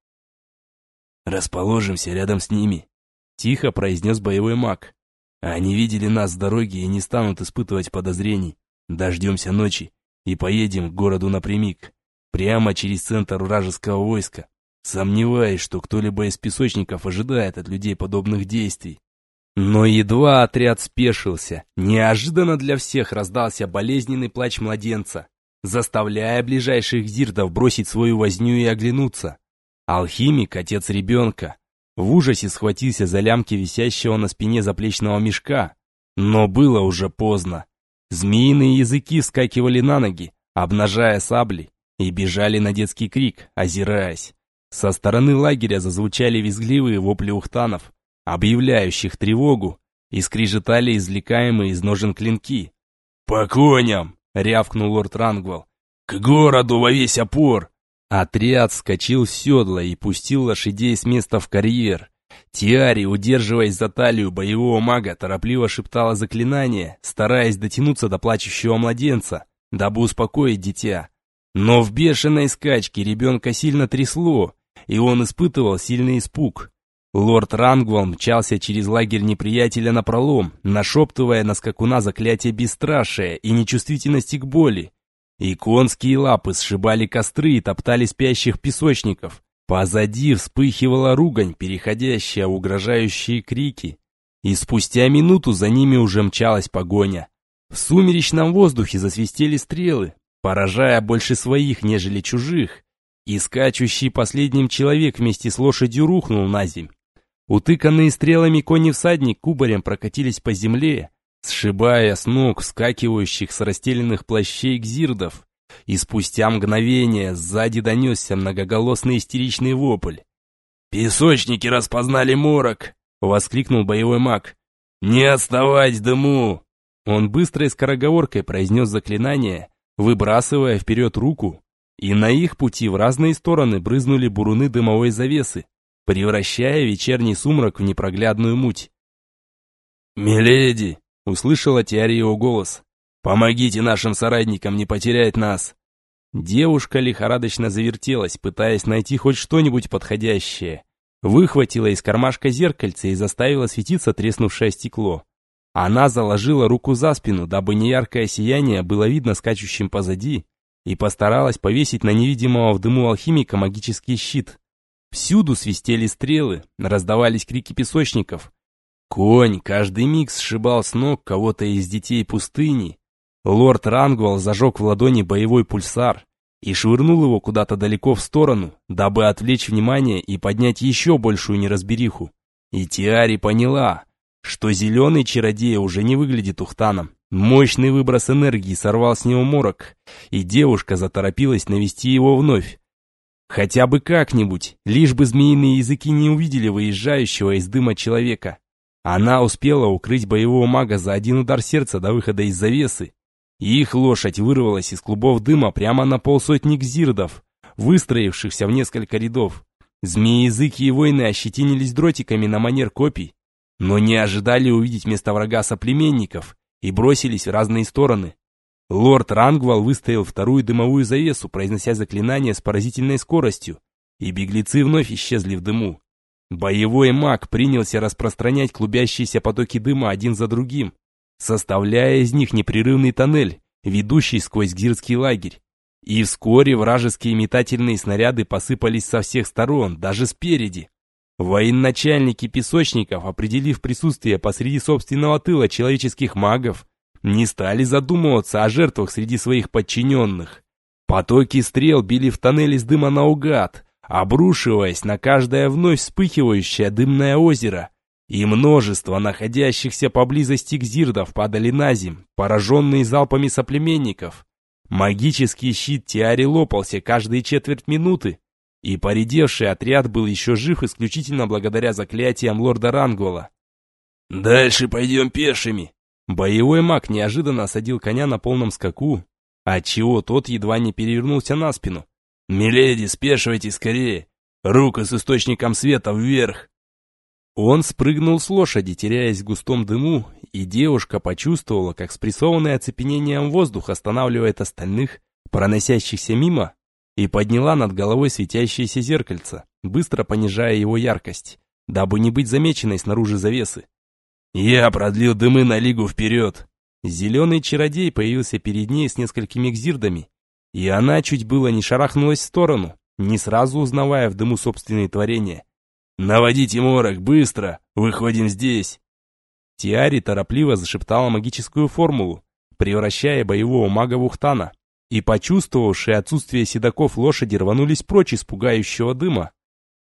«Расположимся рядом с ними», — тихо произнес боевой маг. «Они видели нас с дороги и не станут испытывать подозрений. Дождемся ночи и поедем к городу напрямик, прямо через центр вражеского войска. Сомневаюсь, что кто-либо из песочников ожидает от людей подобных действий. Но едва отряд спешился, неожиданно для всех раздался болезненный плач младенца, заставляя ближайших зирдов бросить свою возню и оглянуться. Алхимик, отец ребенка, в ужасе схватился за лямки висящего на спине заплечного мешка, но было уже поздно. Змеиные языки вскакивали на ноги, обнажая сабли, и бежали на детский крик, озираясь. Со стороны лагеря зазвучали визгливые вопли ухтанов, объявляющих тревогу, и скрижетали извлекаемые из ножен клинки. «По коням!» — рявкнул лорд Рангвелл. «К городу во весь опор!» Отряд вскочил в седло и пустил лошадей с места в карьер. Тиари, удерживаясь за талию боевого мага, торопливо шептала заклинание, стараясь дотянуться до плачущего младенца, дабы успокоить дитя. Но в бешеной скачке ребенка сильно трясло, и он испытывал сильный испуг. Лорд Рангвал мчался через лагерь неприятеля напролом, нашептывая на скакуна заклятие бесстрашия и нечувствительности к боли. И конские лапы сшибали костры и топтали спящих песочников. Позади вспыхивала ругань, переходящая в угрожающие крики. И спустя минуту за ними уже мчалась погоня. В сумеречном воздухе засвистели стрелы, поражая больше своих, нежели чужих, и скачущий последним человек вместе с лошадью рухнул на земь. Утыканные стрелами кони-всадник кубарем прокатились по земле, сшибая с ног вскакивающих с расстеленных плащей гзирдов, и спустя мгновение сзади донесся многоголосный истеричный вопль. «Песочники распознали морок!» — воскликнул боевой маг. «Не отставать дыму!» Он быстрой скороговоркой произнес заклинание, выбрасывая вперед руку, и на их пути в разные стороны брызнули буруны дымовой завесы, превращая вечерний сумрак в непроглядную муть. «Миледи!» — услышала Тиари его голос. «Помогите нашим соратникам не потерять нас!» Девушка лихорадочно завертелась, пытаясь найти хоть что-нибудь подходящее. Выхватила из кармашка зеркальце и заставила светиться треснувшее стекло. Она заложила руку за спину, дабы неяркое сияние было видно скачущим позади, и постаралась повесить на невидимого в дыму алхимика магический щит. Всюду свистели стрелы, раздавались крики песочников. Конь каждый миг сшибал с ног кого-то из детей пустыни. Лорд Рангвал зажег в ладони боевой пульсар и швырнул его куда-то далеко в сторону, дабы отвлечь внимание и поднять еще большую неразбериху. И Тиари поняла, что зеленый чародей уже не выглядит ухтаном. Мощный выброс энергии сорвал с него морок, и девушка заторопилась навести его вновь. Хотя бы как-нибудь, лишь бы змеиные языки не увидели выезжающего из дыма человека. Она успела укрыть боевого мага за один удар сердца до выхода из завесы. Их лошадь вырвалась из клубов дыма прямо на полсотни гзирдов, выстроившихся в несколько рядов. Змеи-языки и воины ощетинились дротиками на манер копий, но не ожидали увидеть вместо врага соплеменников и бросились в разные стороны. Лорд Рангвал выставил вторую дымовую завесу, произнося заклинание с поразительной скоростью, и беглецы вновь исчезли в дыму. Боевой маг принялся распространять клубящиеся потоки дыма один за другим, составляя из них непрерывный тоннель, ведущий сквозь гирский лагерь. И вскоре вражеские метательные снаряды посыпались со всех сторон, даже спереди. Военачальники песочников, определив присутствие посреди собственного тыла человеческих магов, не стали задумываться о жертвах среди своих подчиненных. Потоки стрел били в тоннель из дыма наугад, обрушиваясь на каждое вновь вспыхивающее дымное озеро, и множество находящихся поблизости гзирдов падали на земь, пораженные залпами соплеменников. Магический щит Тиари лопался каждые четверть минуты, и поредевший отряд был еще жив исключительно благодаря заклятиям лорда Рангвола. «Дальше пойдем пешими!» Боевой маг неожиданно осадил коня на полном скаку, отчего тот едва не перевернулся на спину. «Миледи, спешивайте скорее! Рука с источником света вверх!» Он спрыгнул с лошади, теряясь в густом дыму, и девушка почувствовала, как спрессованный оцепенением воздух останавливает остальных, проносящихся мимо, и подняла над головой светящееся зеркальце, быстро понижая его яркость, дабы не быть замеченной снаружи завесы. «Я продлил дымы на лигу вперед!» Зеленый чародей появился перед ней с несколькими гзирдами, и она чуть было не шарахнулась в сторону, не сразу узнавая в дыму собственные творения. «Наводите морок, быстро! Выходим здесь!» Тиари торопливо зашептала магическую формулу, превращая боевого мага в ухтана и почувствовавшие отсутствие седаков лошади рванулись прочь из пугающего дыма.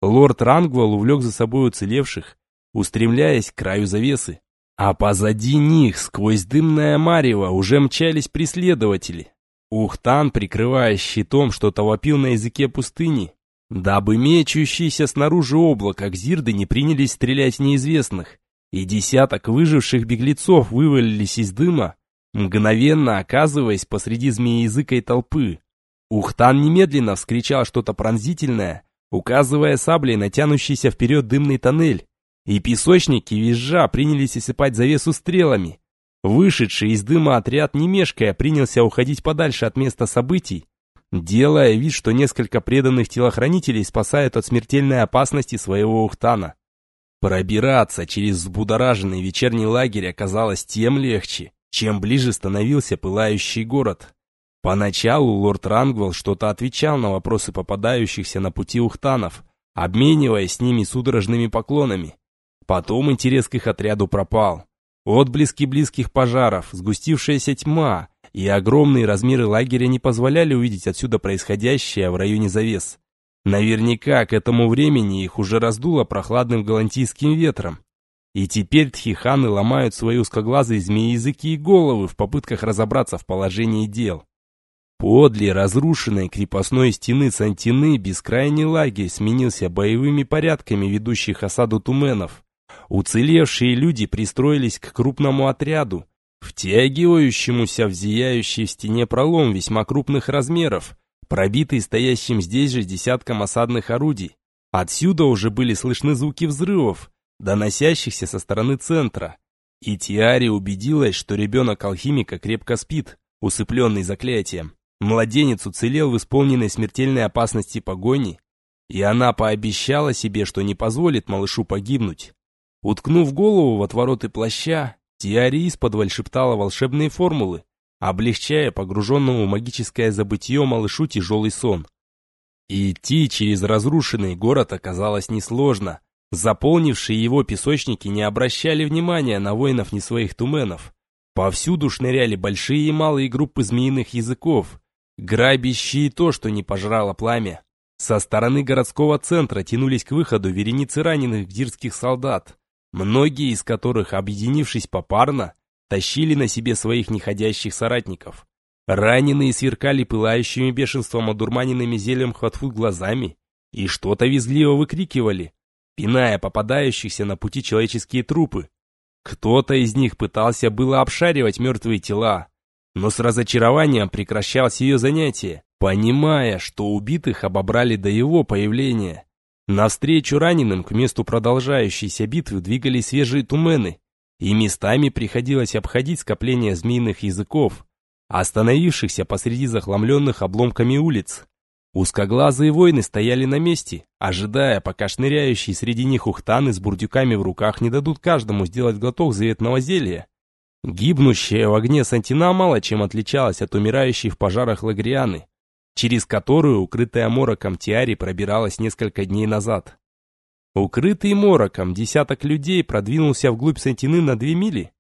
Лорд Рангвелл увлек за собой уцелевших, устремляясь к краю завесы. А позади них, сквозь дымное марево, уже мчались преследователи. Ухтан, прикрывая щитом, что-то вопил на языке пустыни, дабы мечущиеся снаружи облака Кзирды не принялись стрелять в неизвестных, и десяток выживших беглецов вывалились из дыма, мгновенно оказываясь посреди змеязыкой толпы. Ухтан немедленно вскричал что-то пронзительное, указывая саблей на тянущийся вперед дымный тоннель, и песочники визжа принялись осыпать завесу стрелами. Вышедший из дыма отряд, не мешкая, принялся уходить подальше от места событий, делая вид, что несколько преданных телохранителей спасают от смертельной опасности своего Ухтана. Пробираться через взбудораженный вечерний лагерь оказалось тем легче, чем ближе становился пылающий город. Поначалу лорд Рангвелл что-то отвечал на вопросы попадающихся на пути ухтанов, обмениваясь с ними судорожными поклонами. Потом интерес к их отряду пропал. Отблески близких пожаров, сгустившаяся тьма и огромные размеры лагеря не позволяли увидеть отсюда происходящее в районе завес. Наверняка к этому времени их уже раздуло прохладным галантийским ветром, и теперь тхиханы ломают свои узкоглазые змеи-языки и головы в попытках разобраться в положении дел. Подле разрушенной крепостной стены Сантины бескрайний лагерь сменился боевыми порядками ведущих осаду туменов. Уцелевшие люди пристроились к крупному отряду, втягивающемуся в зияющий в стене пролом весьма крупных размеров, пробитый стоящим здесь же десятком осадных орудий. Отсюда уже были слышны звуки взрывов, доносящихся со стороны центра. И Тиари убедилась, что ребенок алхимика крепко спит, усыпленный заклятием. Младенец уцелел в исполненной смертельной опасности погони, и она пообещала себе, что не позволит малышу погибнуть. Уткнув голову в отвороты плаща, Тиари исподволь шептала волшебные формулы, облегчая погруженному в магическое забытье малышу тяжелый сон. И идти через разрушенный город оказалось несложно, Заполнившие его песочники не обращали внимания на воинов не своих туменов. Повсюду шныряли большие и малые группы змеиных языков, грабящие то, что не пожрало пламя. Со стороны городского центра тянулись к выходу вереницы раненых гдирских солдат, многие из которых, объединившись попарно, тащили на себе своих неходящих соратников. Раненые сверкали пылающими бешенством одурманенными зельем хватфут глазами и что-то визгливо выкрикивали, пиная попадающихся на пути человеческие трупы. Кто-то из них пытался было обшаривать мертвые тела, но с разочарованием прекращал ее занятие, понимая, что убитых обобрали до его появления. Навстречу раненым к месту продолжающейся битвы двигались свежие тумены, и местами приходилось обходить скопление змеиных языков, остановившихся посреди захламленных обломками улиц. Узкоглазые воины стояли на месте, ожидая, пока шныряющие среди них ухтаны с бурдюками в руках не дадут каждому сделать глоток заветного зелья. Гибнущая в огне Сантина мало чем отличалась от умирающей в пожарах Лагрианы, через которую укрытая мороком Тиари пробиралась несколько дней назад. Укрытый мороком десяток людей продвинулся вглубь Сантины на две мили,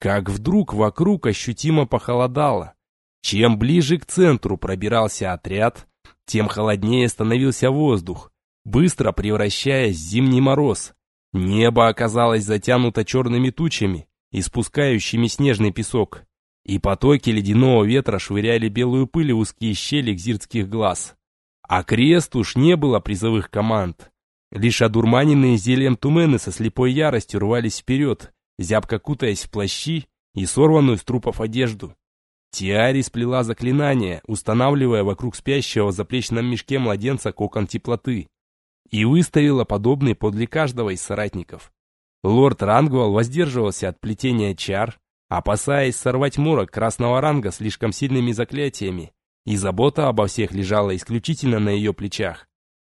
как вдруг вокруг ощутимо похолодало. Чем ближе к центру пробирался отряд, тем холоднее становился воздух, быстро превращаясь в зимний мороз. Небо оказалось затянуто черными тучами, испускающими снежный песок, и потоки ледяного ветра швыряли белую пыль в узкие щели гзиртских глаз. А крест уж не было призовых команд. Лишь одурманенные зельем тумены со слепой яростью рвались вперед, зябко кутаясь в плащи и сорванную с трупов одежду. Тиари сплела заклинание, устанавливая вокруг спящего в заплечном мешке младенца кокон теплоты, и выставила подобный подле каждого из соратников. Лорд Рангвал воздерживался от плетения чар, опасаясь сорвать морок красного ранга слишком сильными заклятиями, и забота обо всех лежала исключительно на ее плечах.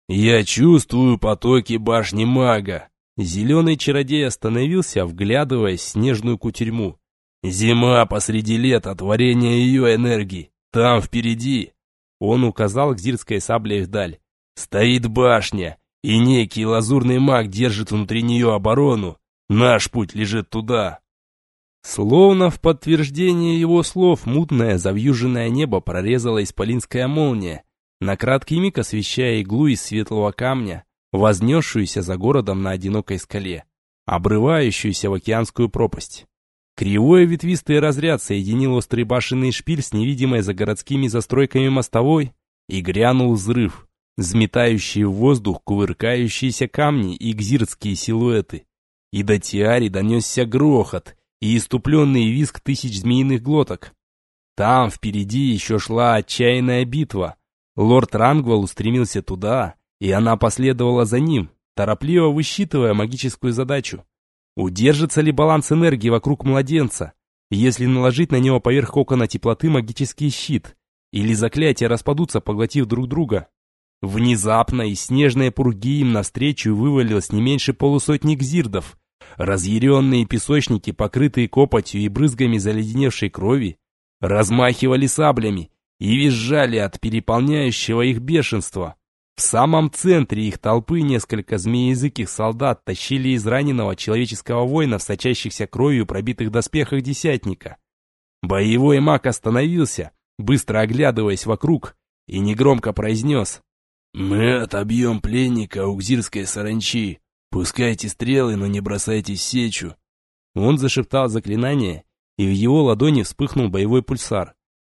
«Я чувствую потоки башни мага!» Зеленый чародей остановился, вглядываясь в снежную кутерьму. Зима посреди лета, творение ее энергии. Там впереди. Он указал к зирской саблей вдаль. Стоит башня, и некий лазурный маг держит внутри нее оборону. Наш путь лежит туда. Словно в подтверждение его слов мутное завьюженное небо прорезала исполинская молния, на краткий миг освещая иглу из светлого камня, вознесшуюся за городом на одинокой скале, обрывающуюся в океанскую пропасть. Кривой ветвистый разряд соединил острый башенный шпиль с невидимой за городскими застройками мостовой, и грянул взрыв, взметающий в воздух кувыркающиеся камни и гзиртские силуэты. И до Тиари донесся грохот и иступленный визг тысяч змеиных глоток. Там впереди еще шла отчаянная битва. Лорд Рангвал устремился туда, и она последовала за ним, торопливо высчитывая магическую задачу. Удержится ли баланс энергии вокруг младенца, если наложить на него поверх кокона теплоты магический щит, или заклятия распадутся, поглотив друг друга? Внезапно из снежной пурги им навстречу вывалилось не меньше полусотни гзирдов. Разъяренные песочники, покрытые копотью и брызгами заледеневшей крови, размахивали саблями и визжали от переполняющего их бешенства. В самом центре их толпы несколько змеязыких солдат тащили из раненого человеческого воина в сочащихся кровью пробитых доспехах десятника. Боевой маг остановился, быстро оглядываясь вокруг, и негромко произнес «Мы отобьем пленника у гзирской саранчи. Пускайте стрелы, но не бросайте сечу». Он зашептал заклинание, и в его ладони вспыхнул боевой пульсар.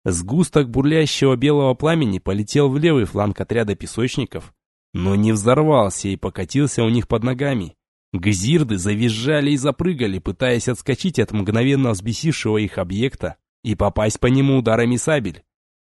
Сгусток бурлящего белого пламени полетел в левый фланг отряда песочников, но не взорвался и покатился у них под ногами. Гзирды завизжали и запрыгали, пытаясь отскочить от мгновенно взбесившего их объекта и попасть по нему ударами сабель.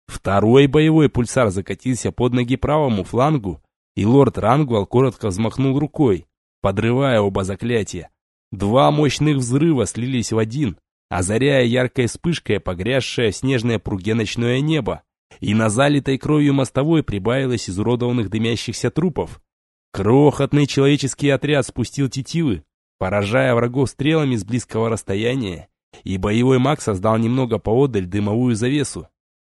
Второй боевой пульсар закатился под ноги правому флангу, и лорд Рангвал коротко взмахнул рукой, подрывая оба заклятия. Два мощных взрыва слились в один, озаряя яркой вспышкой погрязшее в снежной пруге ночное небо, и на залитой кровью мостовой прибавилось изуродованных дымящихся трупов. Крохотный человеческий отряд спустил тетивы, поражая врагов стрелами с близкого расстояния, и боевой маг создал немного поодаль дымовую завесу.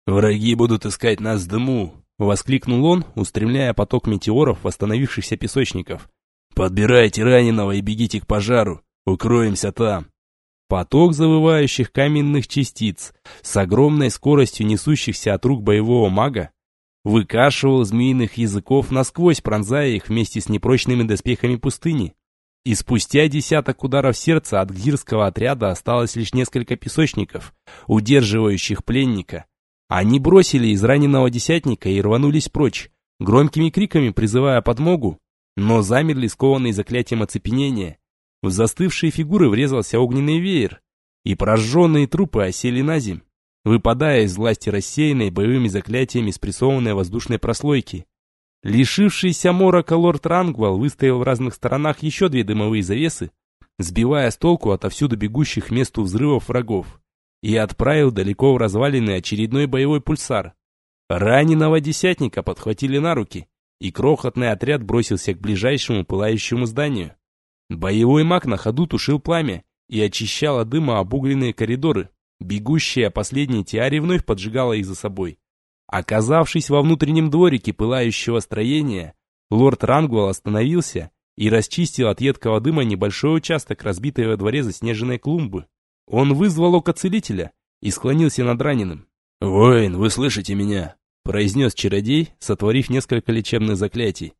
«Враги будут искать нас в дыму!» — воскликнул он, устремляя поток метеоров восстановившихся песочников. «Подбирайте раненого и бегите к пожару, укроемся там!» Поток завывающих каменных частиц с огромной скоростью несущихся от рук боевого мага выкашивал змеиных языков насквозь, пронзая их вместе с непрочными доспехами пустыни. И спустя десяток ударов сердца от гирского отряда осталось лишь несколько песочников, удерживающих пленника. Они бросили израненного десятника и рванулись прочь, громкими криками призывая подмогу, но замерли скованные заклятием оцепенения. В застывшие фигуры врезался огненный веер, и прожженные трупы осели на земь, выпадая из власти рассеянной боевыми заклятиями спрессованной воздушной прослойки. Лишившийся морока лорд Рангвал выставил в разных сторонах еще две дымовые завесы, сбивая с толку отовсюду бегущих к месту взрывов врагов, и отправил далеко в развалины очередной боевой пульсар. Раненого десятника подхватили на руки, и крохотный отряд бросился к ближайшему пылающему зданию. Боевой маг на ходу тушил пламя и очищал от дыма обугленные коридоры. Бегущая последняя Тиари вновь поджигала их за собой. Оказавшись во внутреннем дворике пылающего строения, лорд Рангвелл остановился и расчистил от едкого дыма небольшой участок разбитой во дворе заснеженной клумбы. Он вызвал око целителя и склонился над раненым. «Воин, вы слышите меня?» произнес чародей, сотворив несколько лечебных заклятий.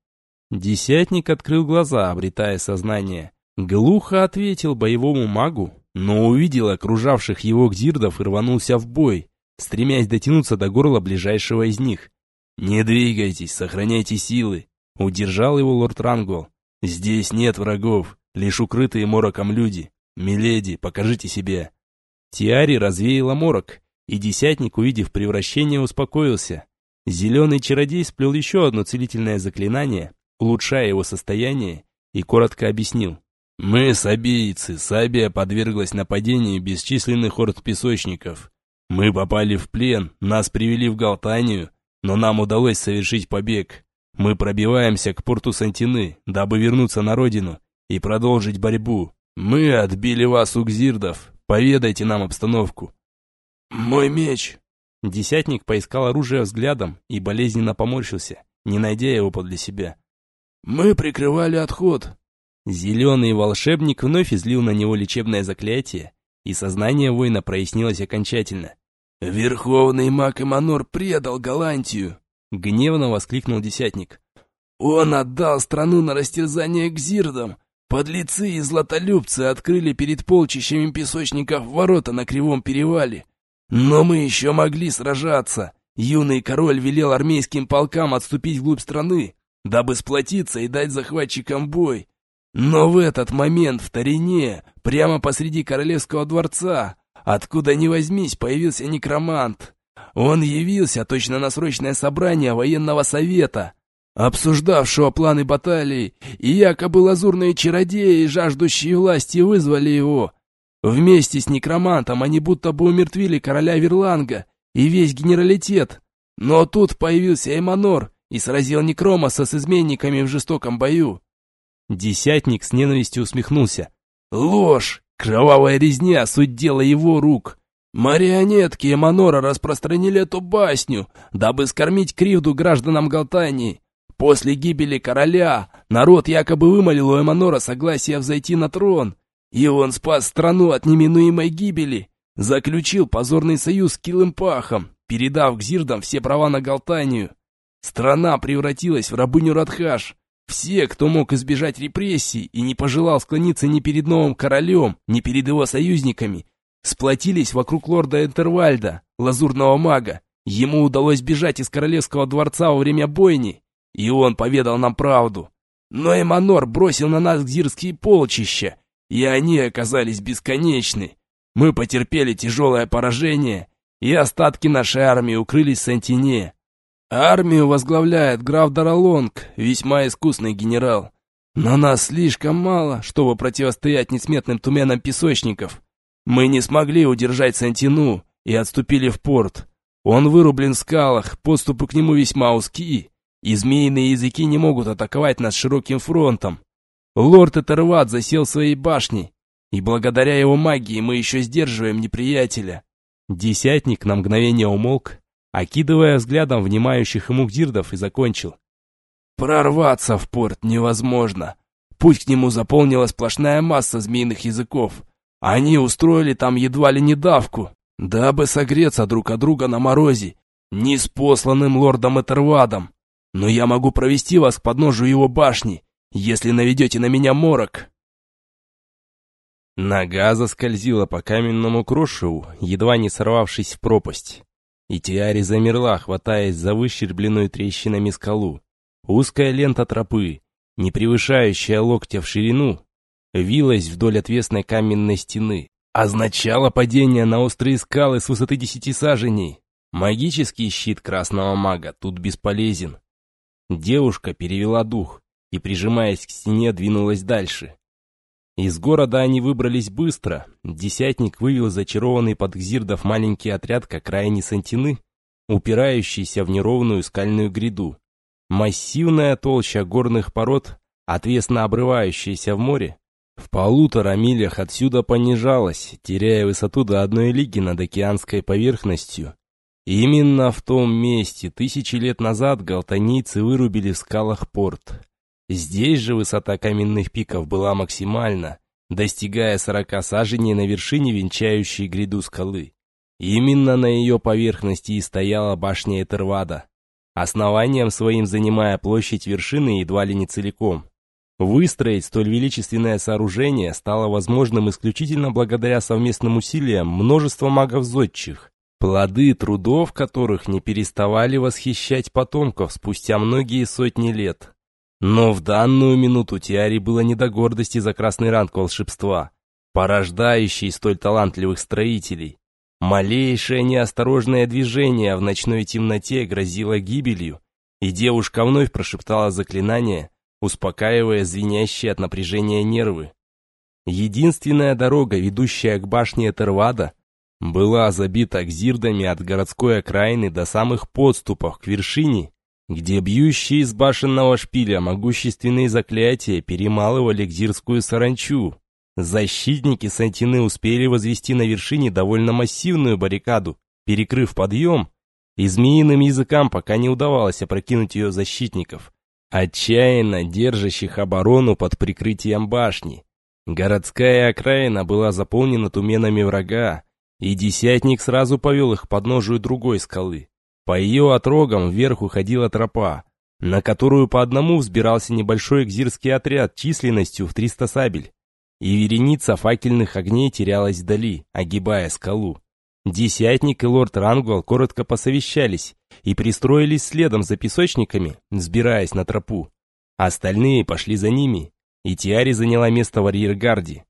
Десятник открыл глаза, обретая сознание. Глухо ответил боевому магу, но увидел окружавших его гзирдов и рванулся в бой, стремясь дотянуться до горла ближайшего из них. «Не двигайтесь, сохраняйте силы», — удержал его лорд Рангол. «Здесь нет врагов, лишь укрытые мороком люди. Миледи, покажите себя». Тиари развеяла морок, и десятник, увидев превращение, успокоился. Зеленый чародей сплел еще одно целительное заклинание, улучшая его состояние, и коротко объяснил. «Мы сабийцы, Сабия подверглась нападению бесчисленных орд песочников. Мы попали в плен, нас привели в Галтанию, но нам удалось совершить побег. Мы пробиваемся к порту Сантины, дабы вернуться на родину и продолжить борьбу. Мы отбили вас у гзирдов, поведайте нам обстановку». «Мой меч!» Десятник поискал оружие взглядом и болезненно поморщился, не найдя его подле себя. «Мы прикрывали отход». Зеленый волшебник вновь излил на него лечебное заклятие, и сознание воина прояснилось окончательно. «Верховный маг Эманор предал Голландию!» Гневно воскликнул десятник. «Он отдал страну на растерзание к зирдам. Подлецы и златолюбцы открыли перед полчищами песочников ворота на Кривом перевале. Но мы еще могли сражаться. Юный король велел армейским полкам отступить вглубь страны, дабы сплотиться и дать захватчикам бой. Но в этот момент в Тарине, прямо посреди королевского дворца, откуда ни возьмись, появился некромант. Он явился точно на срочное собрание военного совета, обсуждавшего планы баталий, и якобы лазурные чародеи, жаждущие власти, вызвали его. Вместе с некромантом они будто бы умертвили короля Верланга и весь генералитет. Но тут появился Эманор и сразил Некромоса с изменниками в жестоком бою. Десятник с ненавистью усмехнулся. Ложь! Кровавая резня — суть дела его рук. Марионетки Эманора распространили эту басню, дабы скормить кривду гражданам Галтании. После гибели короля народ якобы вымолил у Эманора согласие взойти на трон, и он спас страну от неминуемой гибели, заключил позорный союз с Килымпахом, передав к Зирдам все права на Галтанию. Страна превратилась в рабыню Радхаш. Все, кто мог избежать репрессий и не пожелал склониться ни перед новым королем, ни перед его союзниками, сплотились вокруг лорда Энтервальда, лазурного мага. Ему удалось бежать из королевского дворца во время бойни, и он поведал нам правду. Но Эманор бросил на нас гзирские полчища, и они оказались бесконечны. Мы потерпели тяжелое поражение, и остатки нашей армии укрылись в Сантине. Армию возглавляет граф Даралонг, весьма искусный генерал. Но нас слишком мало, чтобы противостоять несметным туменам песочников. Мы не смогли удержать Сантину и отступили в порт. Он вырублен в скалах, подступы к нему весьма узкие, и змеиные языки не могут атаковать нас широким фронтом. Лорд Этерват засел своей башне, и благодаря его магии мы еще сдерживаем неприятеля. Десятник на мгновение умолк, окидывая взглядом внимающих ему гдирдов, и закончил. Прорваться в порт невозможно. Путь к нему заполнила сплошная масса змеиных языков. Они устроили там едва ли не давку, дабы согреться друг от друга на морозе, не с посланным лордом Этервадом. Но я могу провести вас к подножию его башни, если наведете на меня морок!» Нога заскользила по каменному крошеву, едва не сорвавшись в пропасть. И Тиари замерла, хватаясь за выщербленную трещинами скалу. Узкая лента тропы, не превышающая локтя в ширину, вилась вдоль отвесной каменной стены. Означало падение на острые скалы с высоты десяти саженей. Магический щит красного мага тут бесполезен. Девушка перевела дух и, прижимаясь к стене, двинулась дальше. Из города они выбрались быстро. Десятник вывел зачарованный под Гзирдов маленький отряд к окраине Сантины. упирающийся в неровную скальную гряду. Массивная толща горных пород, отвесно обрывающаяся в море, в полутора милях отсюда понижалась, теряя высоту до одной лиги над океанской поверхностью. Именно в том месте тысячи лет назад галтанийцы вырубили в скалах порт. Здесь же высота каменных пиков была максимальна, достигая сорока саженей на вершине венчающей гряду скалы. Именно на ее поверхности и стояла башня Этервада, основанием своим занимая площадь вершины едва ли не целиком. Выстроить столь величественное сооружение стало возможным исключительно благодаря совместным усилиям множества магов-зодчих, плоды трудов которых не переставали восхищать потомков спустя многие сотни лет. Но в данную минуту Тиаре было не до гордости за красный ранг волшебства, порождающий столь талантливых строителей. Малейшее неосторожное движение в ночной темноте грозило гибелью, и девушка вновь прошептала заклинание, успокаивая звенящие от напряжения нервы. Единственная дорога, ведущая к башне Этервада, была забита гзирдами от городской окраины до самых подступов к вершине, где бьющие из башенного шпиля могущественные заклятия перемалывали гзирскую саранчу. Защитники Сантины успели возвести на вершине довольно массивную баррикаду, перекрыв подъем, и змеиным языкам пока не удавалось опрокинуть ее защитников, отчаянно держащих оборону под прикрытием башни. Городская окраина была заполнена туменами врага, и десятник сразу повел их к подножию другой скалы. По ее отрогам вверх уходила тропа, на которую по одному взбирался небольшой экзирский отряд численностью в 300 сабель. И вереница факельных огней терялась вдали, огибая скалу. Десятник и лорд Рангвал коротко посовещались и пристроились следом за песочниками, взбираясь на тропу. Остальные пошли за ними, и Тиари заняла место в арьергарде.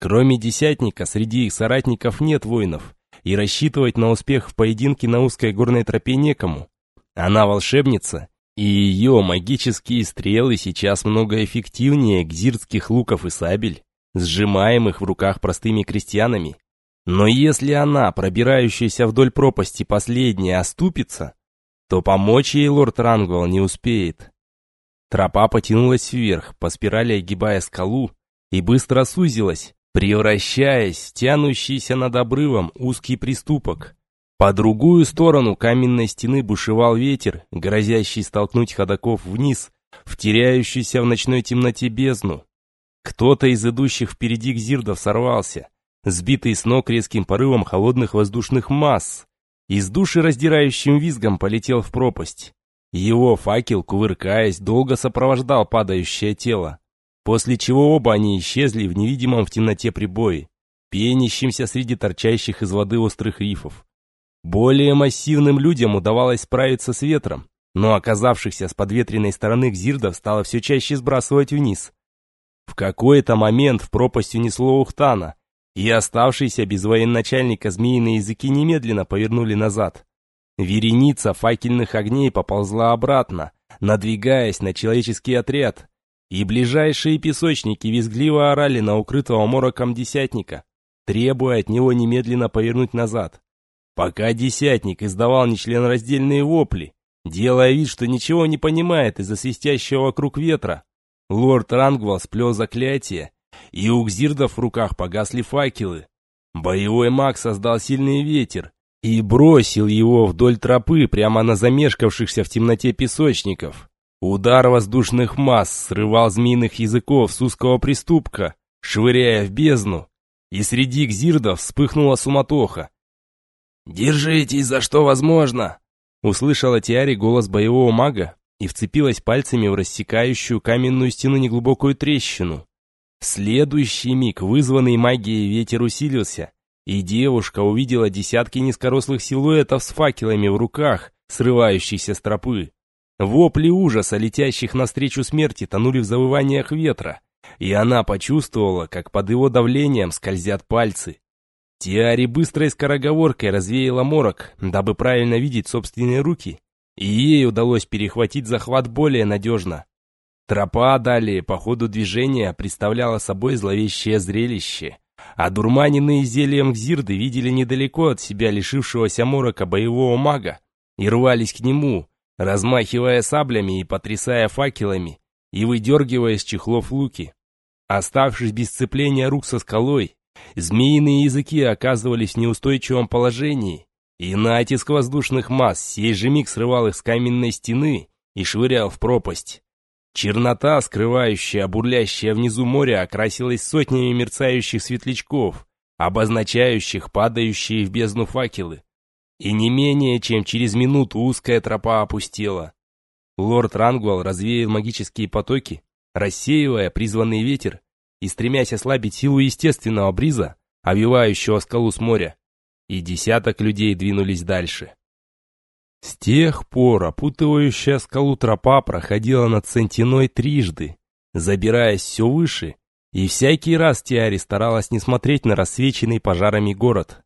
Кроме десятника, среди их соратников нет воинов, и рассчитывать на успех в поединке на узкой горной тропе некому. Она волшебница, и ее магические стрелы сейчас много эффективнее гзирских луков и сабель, сжимаемых в руках простыми крестьянами. Но если она, пробирающаяся вдоль пропасти последняя, оступится, то помочь ей лорд Рангвелл не успеет. Тропа потянулась вверх, по спирали огибая скалу, и быстро сузилась, превращаясь в тянущийся над обрывом узкий приступок. По другую сторону каменной стены бушевал ветер, грозящий столкнуть ходаков вниз, в теряющуюся в ночной темноте бездну. Кто-то из идущих впереди гзирдов сорвался, сбитый с ног резким порывом холодных воздушных масс, и с душераздирающим визгом полетел в пропасть. Его факел, кувыркаясь, долго сопровождал падающее тело после чего оба они исчезли в невидимом в темноте прибое, пенящемся среди торчащих из воды острых рифов. Более массивным людям удавалось справиться с ветром, но оказавшихся с подветренной стороны гзирдов стало все чаще сбрасывать вниз. В какой-то момент в пропасть унесло Ухтана, и оставшиеся без военачальника змеиные языки немедленно повернули назад. Вереница факельных огней поползла обратно, надвигаясь на человеческий отряд, и ближайшие песочники визгливо орали на укрытого мороком десятника, требуя от него немедленно повернуть назад. Пока десятник издавал нечленораздельные вопли, делая вид, что ничего не понимает из-за свистящего вокруг ветра, лорд Рангвал сплел заклятие, и у гзирдов в руках погасли факелы. Боевой маг создал сильный ветер и бросил его вдоль тропы прямо на замешкавшихся в темноте песочников. Удар воздушных масс срывал змеиных языков с узкого приступка, швыряя в бездну, и среди гзирдов вспыхнула суматоха. «Держитесь за что возможно!» Услышала Тиари голос боевого мага и вцепилась пальцами в рассекающую каменную стену неглубокую трещину. В следующий миг вызванный магией ветер усилился, и девушка увидела десятки низкорослых силуэтов с факелами в руках, срывающихся с тропы. Вопли ужаса, летящих навстречу смерти, тонули в завываниях ветра, и она почувствовала, как под его давлением скользят пальцы. Тиари быстрой скороговоркой развеяла морок, дабы правильно видеть собственные руки, и ей удалось перехватить захват более надежно. Тропа далее по ходу движения представляла собой зловещее зрелище, а дурманенные зельем гзирды видели недалеко от себя лишившегося морока боевого мага, и рвались к нему, размахивая саблями и потрясая факелами, и выдергивая из чехлов луки. Оставшись без сцепления рук со скалой, змеиные языки оказывались в неустойчивом положении, и натиск воздушных масс сей же миг срывал их с каменной стены и швырял в пропасть. Чернота, скрывающая бурлящее внизу море, окрасилась сотнями мерцающих светлячков, обозначающих падающие в бездну факелы. И не менее чем через минуту узкая тропа опустела. Лорд Рангвал развеял магические потоки, рассеивая призванный ветер и стремясь ослабить силу естественного бриза, овивающего скалу с моря, и десяток людей двинулись дальше. С тех пор опутывающая скалу тропа проходила над Сантиной трижды, забираясь все выше, и всякий раз Тиари старалась не смотреть на рассвеченный пожарами город.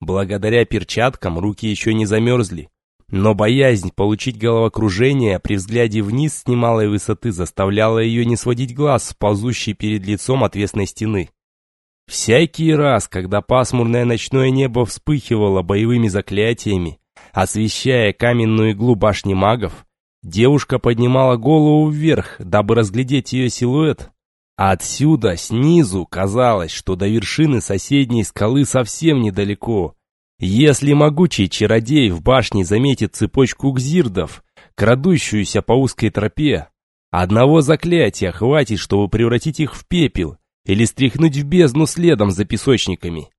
Благодаря перчаткам руки еще не замерзли, но боязнь получить головокружение при взгляде вниз с немалой высоты заставляла ее не сводить глаз с ползущей перед лицом отвесной стены. Всякий раз, когда пасмурное ночное небо вспыхивало боевыми заклятиями, освещая каменную иглу башни магов, девушка поднимала голову вверх, дабы разглядеть ее силуэт. Отсюда, снизу, казалось, что до вершины соседней скалы совсем недалеко, если могучий чародей в башне заметит цепочку гзирдов, крадущуюся по узкой тропе, одного заклятия хватит, чтобы превратить их в пепел или стряхнуть в бездну следом за песочниками.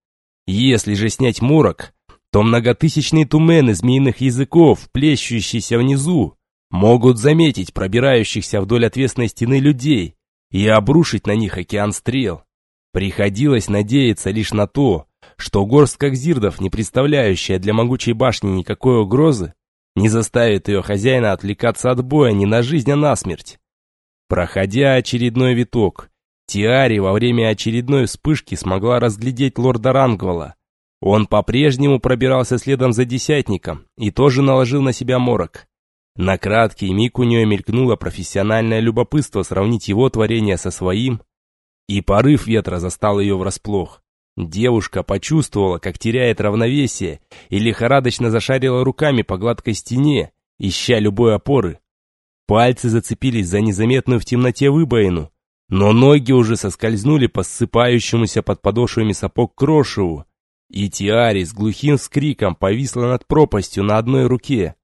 Если же снять морок, то многотысячные тумены змеиных языков, плещущиеся внизу, могут заметить пробирающихся вдоль отвесной стены людей и обрушить на них океан стрел. Приходилось надеяться лишь на то, что горстка гзирдов, не представляющая для могучей башни никакой угрозы, не заставит ее хозяина отвлекаться от боя не на жизнь, а на смерть. Проходя очередной виток, Тиари во время очередной вспышки смогла разглядеть лорда Рангвала. Он по-прежнему пробирался следом за десятником и тоже наложил на себя морок. На краткий миг у нее мелькнуло профессиональное любопытство сравнить его творение со своим, и порыв ветра застал ее врасплох. Девушка почувствовала, как теряет равновесие, и лихорадочно зашарила руками по гладкой стене, ища любой опоры. Пальцы зацепились за незаметную в темноте выбоину, но ноги уже соскользнули по ссыпающемуся под подошвами сапог крошеву, и Тиари с глухим скриком повисла над пропастью на одной руке.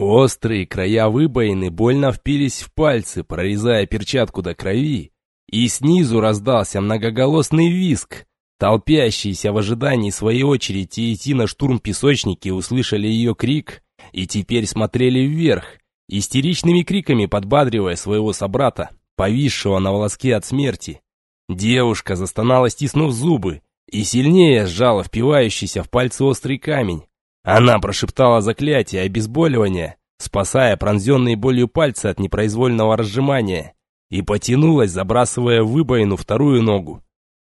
Острые края выбоины больно впились в пальцы, прорезая перчатку до крови, и снизу раздался многоголосный виск, Толпящиеся в ожидании своей очереди идти на штурм песочники услышали ее крик и теперь смотрели вверх, истеричными криками подбадривая своего собрата, повисшего на волоске от смерти. Девушка застонала, стиснув зубы, и сильнее сжала впивающийся в пальцы острый камень. Она прошептала заклятие обезболивания, спасая пронзенные болью пальцы от непроизвольного разжимания, и потянулась, забрасывая в выбоину вторую ногу.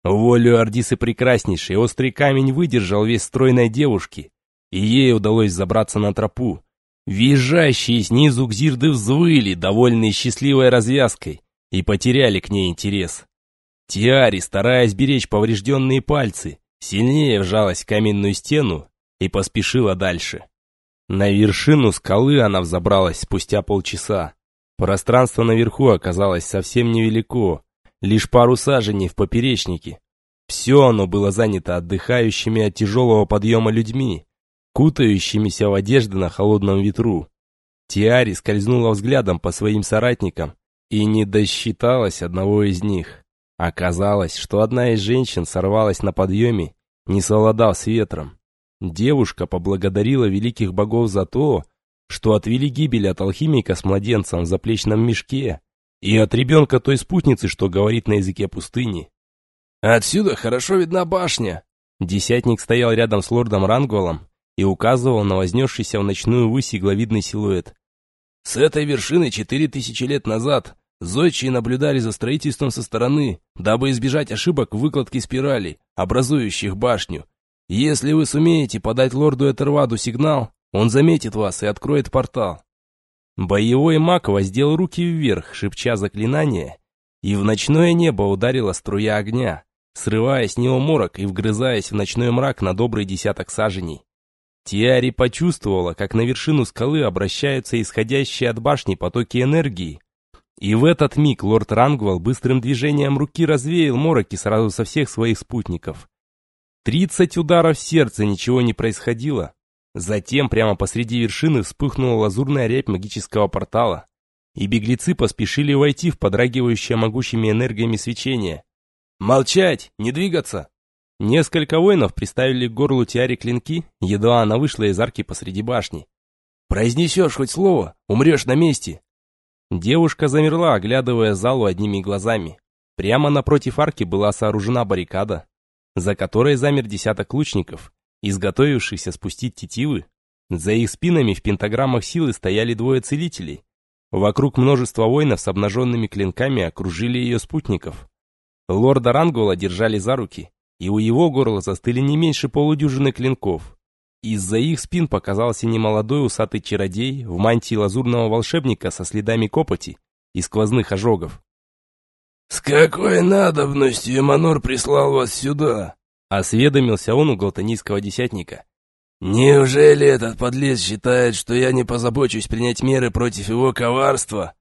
Волю Ардисы прекраснейшей острый камень выдержал вес стройной девушки, и ей удалось забраться на тропу. Визжащие снизу гзирды взвыли, довольные счастливой развязкой, и потеряли к ней интерес. Тиари, стараясь беречь поврежденные пальцы, сильнее вжалась в каменную стену и поспешила дальше. На вершину скалы она взобралась спустя полчаса. Пространство наверху оказалось совсем невелико, лишь пару саженей в поперечнике. Все оно было занято отдыхающими от тяжелого подъема людьми, кутающимися в одежды на холодном ветру. Тиари скользнула взглядом по своим соратникам и не досчиталась одного из них. Оказалось, что одна из женщин сорвалась на подъеме, не совладав с ветром. Девушка поблагодарила великих богов за то, что отвели гибель от алхимика с младенцем в заплечном мешке, и от ребенка той спутницы, что говорит на языке пустыни. «Отсюда хорошо видна башня!» Десятник стоял рядом с лордом Рангволом и указывал на вознесшийся в ночную высь игловидный силуэт. «С этой вершины четыре тысячи лет назад зодчие наблюдали за строительством со стороны, дабы избежать ошибок в выкладке спиралей, образующих башню. Если вы сумеете подать лорду Этерваду сигнал, он заметит вас и откроет портал. Боевой маг воздел руки вверх, шепча заклинание, и в ночное небо ударила струя огня, срывая с него морок и вгрызаясь в ночной мрак на добрый десяток саженей. Тиари почувствовала, как на вершину скалы обращаются исходящие от башни потоки энергии. И в этот миг лорд Рангвал быстрым движением руки развеял мороки сразу со всех своих спутников. Тридцать ударов сердца, ничего не происходило. Затем прямо посреди вершины вспыхнула лазурная рябь магического портала, и беглецы поспешили войти в подрагивающее могучими энергиями свечение. «Молчать! Не двигаться!» Несколько воинов приставили к горлу Тиаре клинки, едва она вышла из арки посреди башни. «Произнесешь хоть слово, умрешь на месте!» Девушка замерла, оглядывая залу одними глазами. Прямо напротив арки была сооружена баррикада, за которой замер десяток лучников, изготовившихся спустить тетивы. За их спинами в пентаграммах силы стояли двое целителей. Вокруг множество воинов с обнаженными клинками окружили ее спутников. Лорда Рангола держали за руки, и у его горла застыли не меньше полудюжины клинков. Из-за их спин показался немолодой усатый чародей в мантии лазурного волшебника со следами копоти и сквозных ожогов. «С какой надобностью Эманор прислал вас сюда?» — осведомился он у галтанийского десятника. «Неужели этот подлец считает, что я не позабочусь принять меры против его коварства?»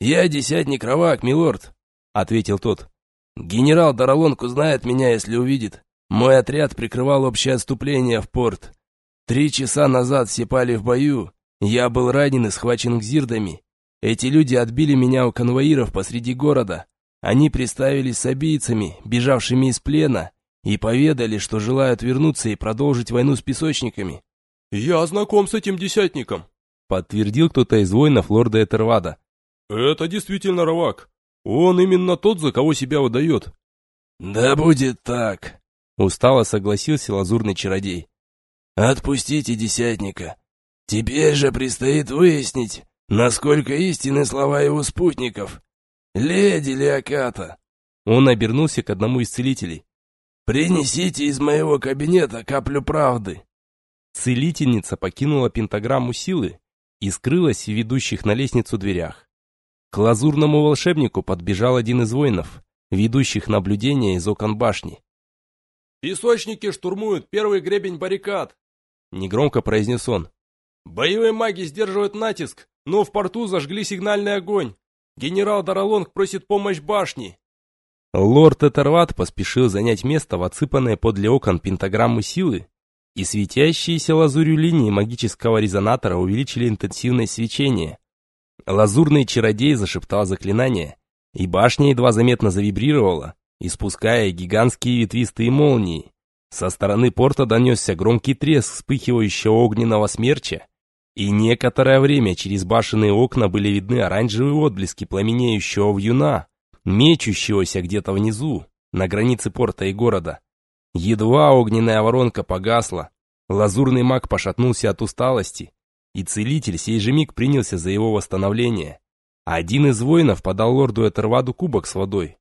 «Я десятник Равак, милорд», — ответил тот. Генерал Даралонг узнает меня, если увидит. Мой отряд прикрывал общее отступление в порт. Три часа назад все пали в бою. Я был ранен и схвачен гзирдами. Эти люди отбили меня у конвоиров посреди города. Они представились с обийцами, бежавшими из плена, и поведали, что желают вернуться и продолжить войну с песочниками. «Я знаком с этим десятником», — подтвердил кто-то из воинов лорда Этервада. «Это действительно Равак. Он именно тот, за кого себя выдает. Да будет так, устало согласился лазурный чародей. Отпустите десятника. Теперь же предстоит выяснить, насколько истинны слова его спутников. Леди Леоката. Он обернулся к одному из целителей. «Принесите из моего кабинета каплю правды». Целительница покинула пентаграмму силы и скрылась в ведущих на лестницу дверях. К лазурному волшебнику подбежал один из воинов, ведущих наблюдение из окон башни. «Песочники штурмуют первый гребень баррикад!» Негромко произнес он. «Боевые маги сдерживают натиск, но в порту зажгли сигнальный огонь. Генерал Даралонг просит помощь башни!» Лорд Этерват поспешил занять место в отсыпанной подле окон пентаграммы силы, и светящиеся лазурью линии магического резонатора увеличили интенсивность свечения. Лазурный чародей зашептал заклинание, и башня едва заметно завибрировала, испуская гигантские ветвистые молнии. Со стороны порта донесся громкий треск вспыхивающего огненного смерча, и некоторое время через башенные окна были видны оранжевые отблески пламенеющего вьюна, мечущегося где-то внизу, на границе порта и города. Едва огненная воронка погасла, лазурный маг пошатнулся от усталости, и целитель сей же миг принялся за его восстановление. Один из воинов подал лорду Этерваду кубок с водой.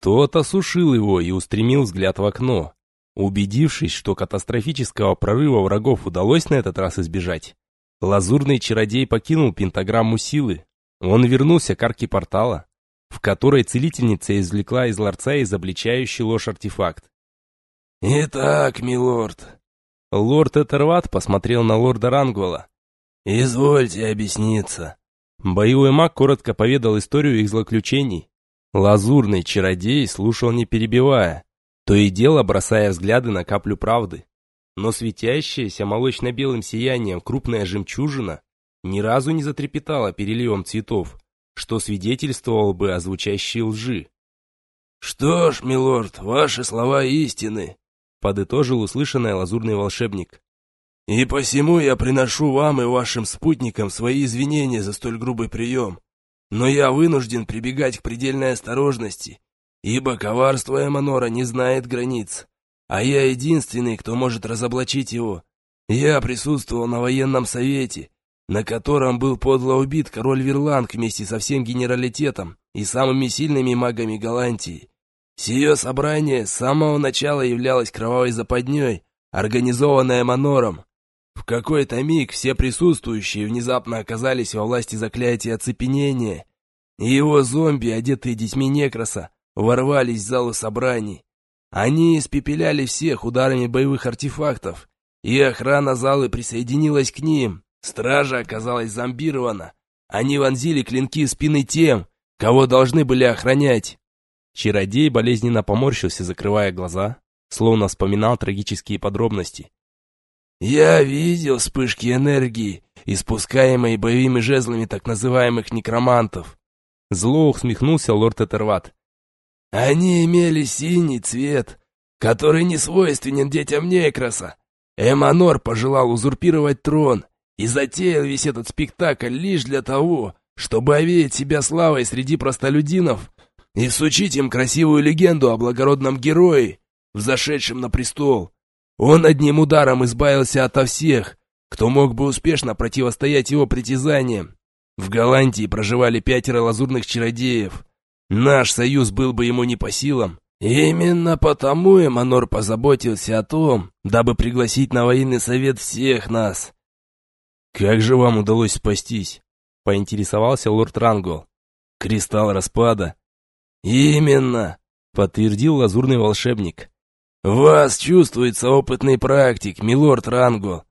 Тот осушил его и устремил взгляд в окно. Убедившись, что катастрофического прорыва врагов удалось на этот раз избежать, лазурный чародей покинул пентаграмму силы. Он вернулся к арке портала, в которой целительница извлекла из ларца изобличающий ложь артефакт. «Итак, милорд...» Лорд Этерват посмотрел на лорда Рангвала, «Извольте объясниться». Боевой маг коротко поведал историю их злоключений. Лазурный чародей слушал не перебивая, то и дело бросая взгляды на каплю правды. Но светящаяся молочно-белым сиянием крупная жемчужина ни разу не затрепетала переливом цветов, что свидетельствовало бы о звучащей лжи. «Что ж, милорд, ваши слова истины», — подытожил услышанный лазурный волшебник. И посему я приношу вам и вашим спутникам свои извинения за столь грубый прием. Но я вынужден прибегать к предельной осторожности, ибо коварство Эманора не знает границ, а я единственный, кто может разоблачить его. Я присутствовал на военном совете, на котором был подло убит король Верланг вместе со всем генералитетом и самыми сильными магами Голландии. Сие собрание с самого начала являлось кровавой западней, организованной Эманором, в какой-то миг все присутствующие внезапно оказались во власти заклятия оцепенения, и его зомби, одетые детьми Некроса, ворвались в залы собраний. Они испепеляли всех ударами боевых артефактов, и охрана залы присоединилась к ним. Стража оказалась зомбирована. Они вонзили клинки в спины тем, кого должны были охранять. Чародей болезненно поморщился, закрывая глаза, словно вспоминал трагические подробности. «Я видел вспышки энергии, испускаемые боевыми жезлами так называемых некромантов». Зло усмехнулся лорд Этерват. «Они имели синий цвет, который не свойственен детям Некроса. Эманор пожелал узурпировать трон и затеял весь этот спектакль лишь для того, чтобы овеять себя славой среди простолюдинов и всучить им красивую легенду о благородном герое, взошедшем на престол. Он одним ударом избавился ото всех, кто мог бы успешно противостоять его притязаниям. В Голландии проживали пятеро лазурных чародеев. Наш союз был бы ему не по силам. Именно потому Эманор позаботился о том, дабы пригласить на военный совет всех нас. «Как же вам удалось спастись?» — поинтересовался лорд Рангол. «Кристалл распада». «Именно», — подтвердил лазурный волшебник. «Вас чувствуется опытный практик, милорд Рангол.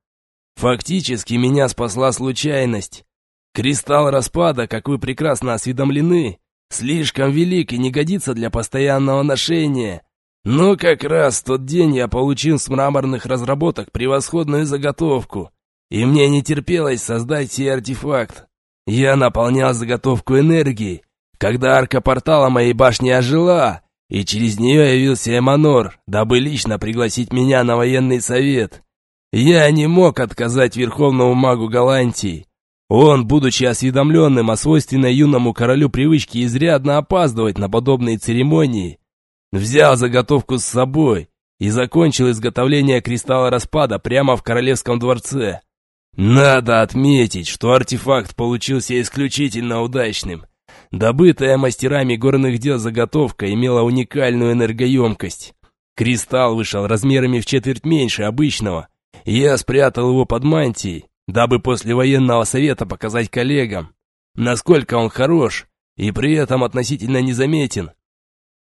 Фактически меня спасла случайность. Кристалл распада, как вы прекрасно осведомлены, слишком велик и не годится для постоянного ношения. Но как раз в тот день я получил с мраморных разработок превосходную заготовку, и мне не терпелось создать сей артефакт. Я наполнял заготовку энергией, когда арка портала моей башни ожила, и через нее явился Эманор, дабы лично пригласить меня на военный совет. Я не мог отказать верховному магу Голландии. Он, будучи осведомленным о свойственной юному королю привычке изрядно опаздывать на подобные церемонии, взял заготовку с собой и закончил изготовление кристалла распада прямо в королевском дворце. Надо отметить, что артефакт получился исключительно удачным – Добытая мастерами горных дел заготовка имела уникальную энергоемкость. Кристалл вышел размерами в четверть меньше обычного. Я спрятал его под мантией, дабы после военного совета показать коллегам, насколько он хорош и при этом относительно незаметен.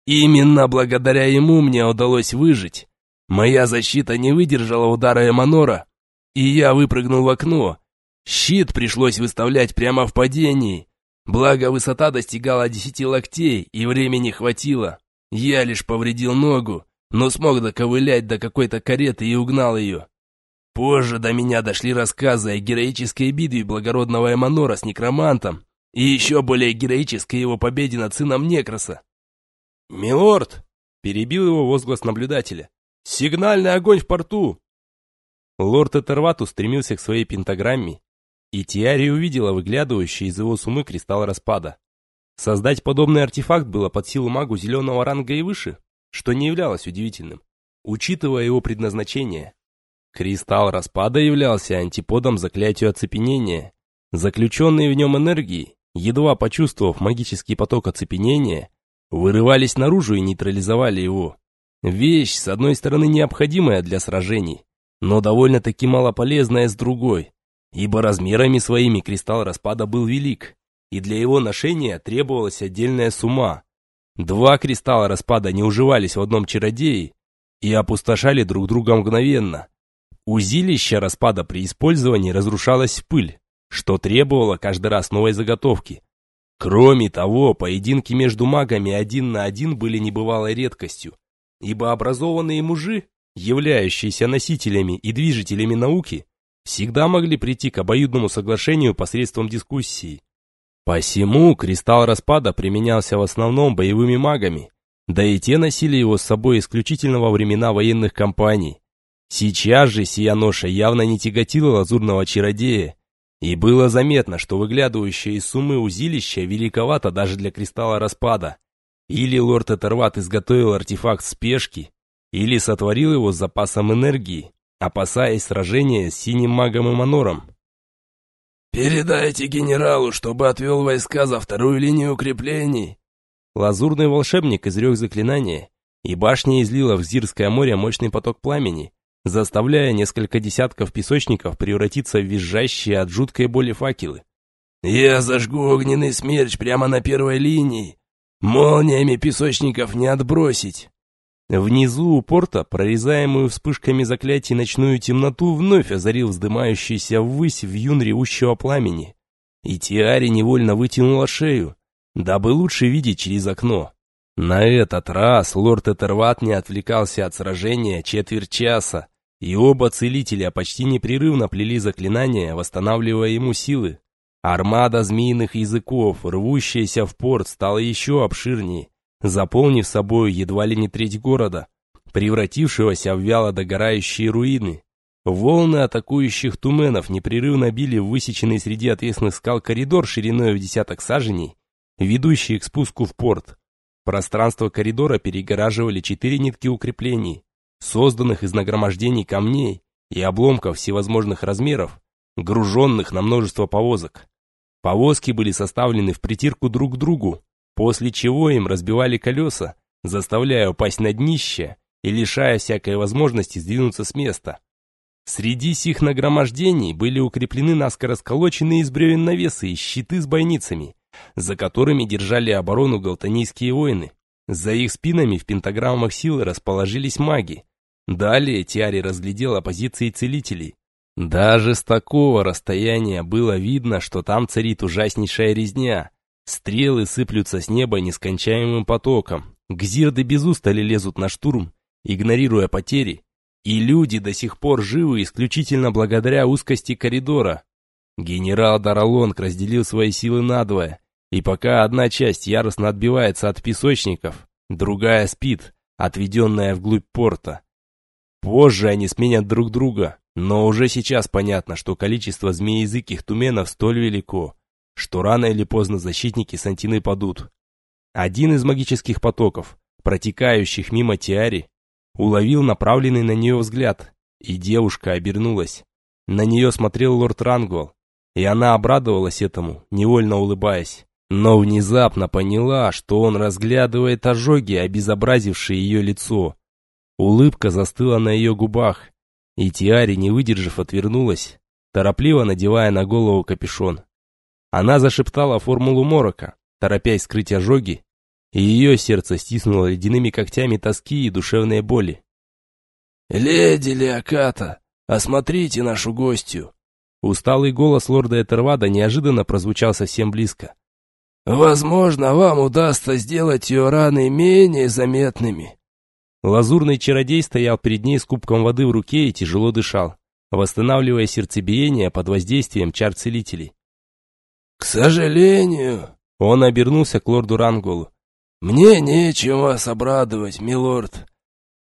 Именно благодаря ему мне удалось выжить. Моя защита не выдержала удара Эманора, и я выпрыгнул в окно. Щит пришлось выставлять прямо в падении, Благо, высота достигала десяти локтей, и времени хватило. Я лишь повредил ногу, но смог доковылять до какой-то кареты и угнал ее. Позже до меня дошли рассказы о героической битве благородного Эманора с некромантом и еще более героической его победе над сыном Некроса. «Милорд!» — перебил его возглас наблюдателя. «Сигнальный огонь в порту!» Лорд Этерват устремился к своей пентаграмме и Тиари увидела выглядывающий из его сумы кристалл распада. Создать подобный артефакт было под силу магу зеленого ранга и выше, что не являлось удивительным, учитывая его предназначение. Кристалл распада являлся антиподом заклятию оцепенения. Заключенные в нем энергии, едва почувствовав магический поток оцепенения, вырывались наружу и нейтрализовали его. Вещь, с одной стороны, необходимая для сражений, но довольно-таки малополезная с другой ибо размерами своими кристалл распада был велик, и для его ношения требовалась отдельная сумма. Два кристалла распада не уживались в одном чародее и опустошали друг друга мгновенно. Узилище распада при использовании разрушалось в пыль, что требовало каждый раз новой заготовки. Кроме того, поединки между магами один на один были небывалой редкостью, ибо образованные мужи, являющиеся носителями и движителями науки, всегда могли прийти к обоюдному соглашению посредством дискуссии. Посему кристалл распада применялся в основном боевыми магами, да и те носили его с собой исключительно во времена военных кампаний. Сейчас же сия ноша явно не тяготила лазурного чародея, и было заметно, что выглядывающее из суммы узилища великовато даже для кристалла распада. Или лорд Этерват изготовил артефакт спешки, или сотворил его с запасом энергии, опасаясь сражения с синим магом и манором. «Передайте генералу, чтобы отвел войска за вторую линию укреплений!» Лазурный волшебник изрек заклинание, и башня излила в Зирское море мощный поток пламени, заставляя несколько десятков песочников превратиться в визжащие от жуткой боли факелы. «Я зажгу огненный смерч прямо на первой линии! Молниями песочников не отбросить!» Внизу у порта, прорезаемую вспышками заклятий ночную темноту, вновь озарил вздымающийся ввысь вьюн ревущего пламени. И Тиари невольно вытянула шею, дабы лучше видеть через окно. На этот раз лорд Этерват не отвлекался от сражения четверть часа, и оба целителя почти непрерывно плели заклинания, восстанавливая ему силы. Армада змеиных языков, рвущаяся в порт, стала еще обширнее, заполнив собой едва ли не треть города, превратившегося в вяло догорающие руины. Волны атакующих туменов непрерывно били в высеченный среди отвесных скал коридор шириной в десяток саженей, ведущий к спуску в порт. Пространство коридора перегораживали четыре нитки укреплений, созданных из нагромождений камней и обломков всевозможных размеров, груженных на множество повозок. Повозки были составлены в притирку друг к другу, после чего им разбивали колеса, заставляя упасть на днище и лишая всякой возможности сдвинуться с места. Среди сих нагромождений были укреплены наскоро сколоченные из бревен навесы и щиты с бойницами, за которыми держали оборону галтанийские воины. За их спинами в пентаграммах силы расположились маги. Далее Тиари разглядела позиции целителей. Даже с такого расстояния было видно, что там царит ужаснейшая резня. Стрелы сыплются с неба нескончаемым потоком. Гзирды без устали лезут на штурм, игнорируя потери. И люди до сих пор живы исключительно благодаря узкости коридора. Генерал Даралонг разделил свои силы надвое, и пока одна часть яростно отбивается от песочников, другая спит, отведенная вглубь порта. Позже они сменят друг друга, но уже сейчас понятно, что количество змеязыких туменов столь велико, что рано или поздно защитники Сантины падут. Один из магических потоков, протекающих мимо Тиари, уловил направленный на нее взгляд, и девушка обернулась. На нее смотрел лорд Рангвал, и она обрадовалась этому, невольно улыбаясь. Но внезапно поняла, что он разглядывает ожоги, обезобразившие ее лицо. Улыбка застыла на ее губах, и Тиари, не выдержав, отвернулась, торопливо надевая на голову капюшон. Она зашептала формулу морока, торопясь скрыть ожоги, и ее сердце стиснуло ледяными когтями тоски и душевной боли. «Леди Леоката, осмотрите нашу гостью!» Усталый голос лорда Этервада неожиданно прозвучал совсем близко. «Возможно, вам удастся сделать ее раны менее заметными». Лазурный чародей стоял перед ней с кубком воды в руке и тяжело дышал, восстанавливая сердцебиение под воздействием чар целителей. «К сожалению...» Он обернулся к лорду Ранголу. «Мне нечем вас обрадовать, милорд.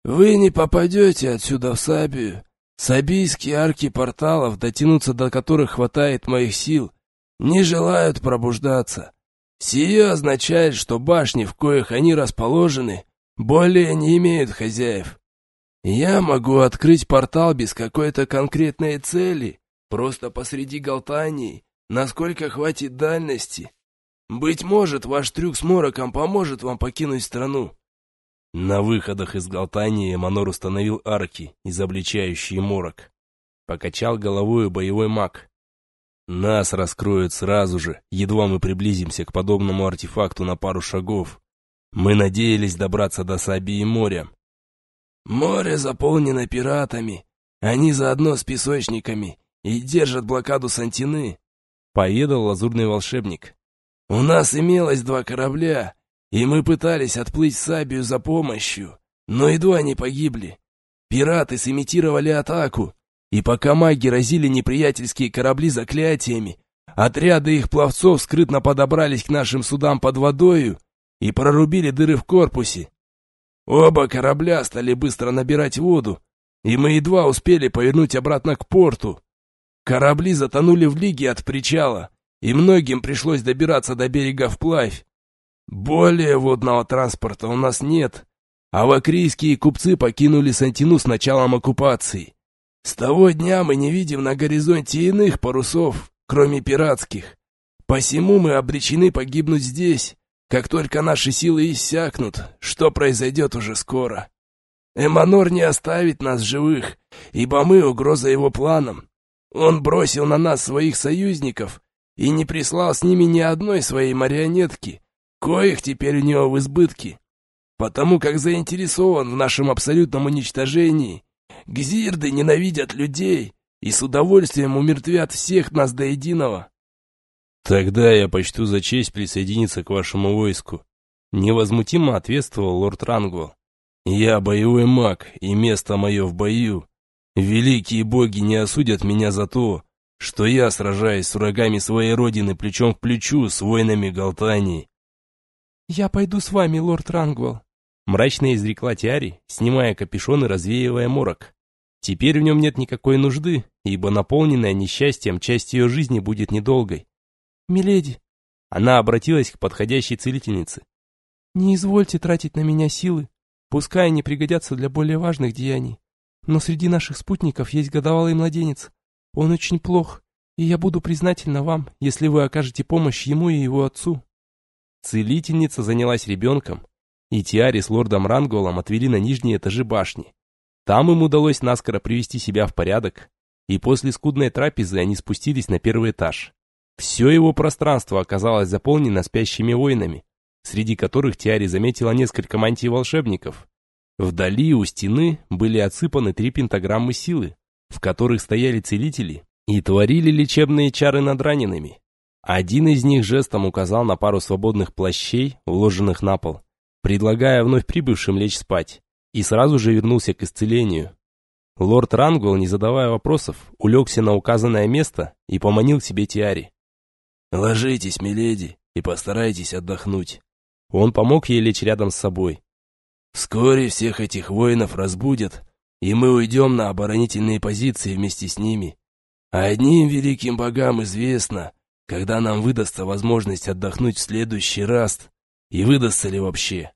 Вы не попадете отсюда в Сабию. Сабийские арки порталов, дотянуться до которых хватает моих сил, не желают пробуждаться. Сие означает, что башни, в коих они расположены, более не имеют хозяев. Я могу открыть портал без какой-то конкретной цели, просто посреди Галтании, насколько хватит дальности. Быть может, ваш трюк с мороком поможет вам покинуть страну». На выходах из Галтании Манор установил арки, изобличающие морок. Покачал головой боевой маг. Нас раскроют сразу же, едва мы приблизимся к подобному артефакту на пару шагов. Мы надеялись добраться до Сабии моря. Море заполнено пиратами. Они заодно с песочниками и держат блокаду Сантины поведал лазурный волшебник. «У нас имелось два корабля, и мы пытались отплыть в Сабию за помощью, но едва не погибли. Пираты сымитировали атаку, и пока маги разили неприятельские корабли заклятиями, отряды их пловцов скрытно подобрались к нашим судам под водою и прорубили дыры в корпусе. Оба корабля стали быстро набирать воду, и мы едва успели повернуть обратно к порту. Корабли затонули в лиге от причала, и многим пришлось добираться до берега вплавь. Более водного транспорта у нас нет, а вакрийские купцы покинули Сантину с началом оккупации. С того дня мы не видим на горизонте иных парусов, кроме пиратских. Посему мы обречены погибнуть здесь, как только наши силы иссякнут, что произойдет уже скоро. Эманор не оставит нас живых, ибо мы угроза его планам. Он бросил на нас своих союзников и не прислал с ними ни одной своей марионетки, коих теперь у него в избытке. потому как заинтересован в нашем абсолютном уничтожении. Гзирды ненавидят людей и с удовольствием умертвят всех нас до единого. Тогда я почту за честь присоединиться к вашему войску. Невозмутимо ответствовал лорд Рангвелл. Я боевой маг, и место мое в бою. Великие боги не осудят меня за то, что я сражаюсь с врагами своей родины плечом к плечу с воинами Галтании. «Я пойду с вами, лорд Рангвелл», — мрачно изрекла Тиари, снимая капюшон и развеивая морок. Теперь в нем нет никакой нужды, ибо наполненная несчастьем часть ее жизни будет недолгой. «Миледи!» Она обратилась к подходящей целительнице. «Не извольте тратить на меня силы, пускай они пригодятся для более важных деяний. Но среди наших спутников есть годовалый младенец. Он очень плох, и я буду признательна вам, если вы окажете помощь ему и его отцу». Целительница занялась ребенком, и Тиари с лордом Ранголом отвели на нижние этажи башни. Там им удалось наскоро привести себя в порядок, и после скудной трапезы они спустились на первый этаж. Все его пространство оказалось заполнено спящими воинами, среди которых Тиари заметила несколько мантий волшебников. Вдали у стены были отсыпаны три пентаграммы силы, в которых стояли целители и творили лечебные чары над ранеными. Один из них жестом указал на пару свободных плащей, уложенных на пол, предлагая вновь прибывшим лечь спать, и сразу же вернулся к исцелению. Лорд Рангвелл, не задавая вопросов, улегся на указанное место и поманил к себе Тиари. «Ложитесь, миледи, и постарайтесь отдохнуть». Он помог ей лечь рядом с собой. «Вскоре всех этих воинов разбудят, и мы уйдем на оборонительные позиции вместе с ними. Одним великим богам известно, когда нам выдастся возможность отдохнуть в следующий раз, и выдастся ли вообще».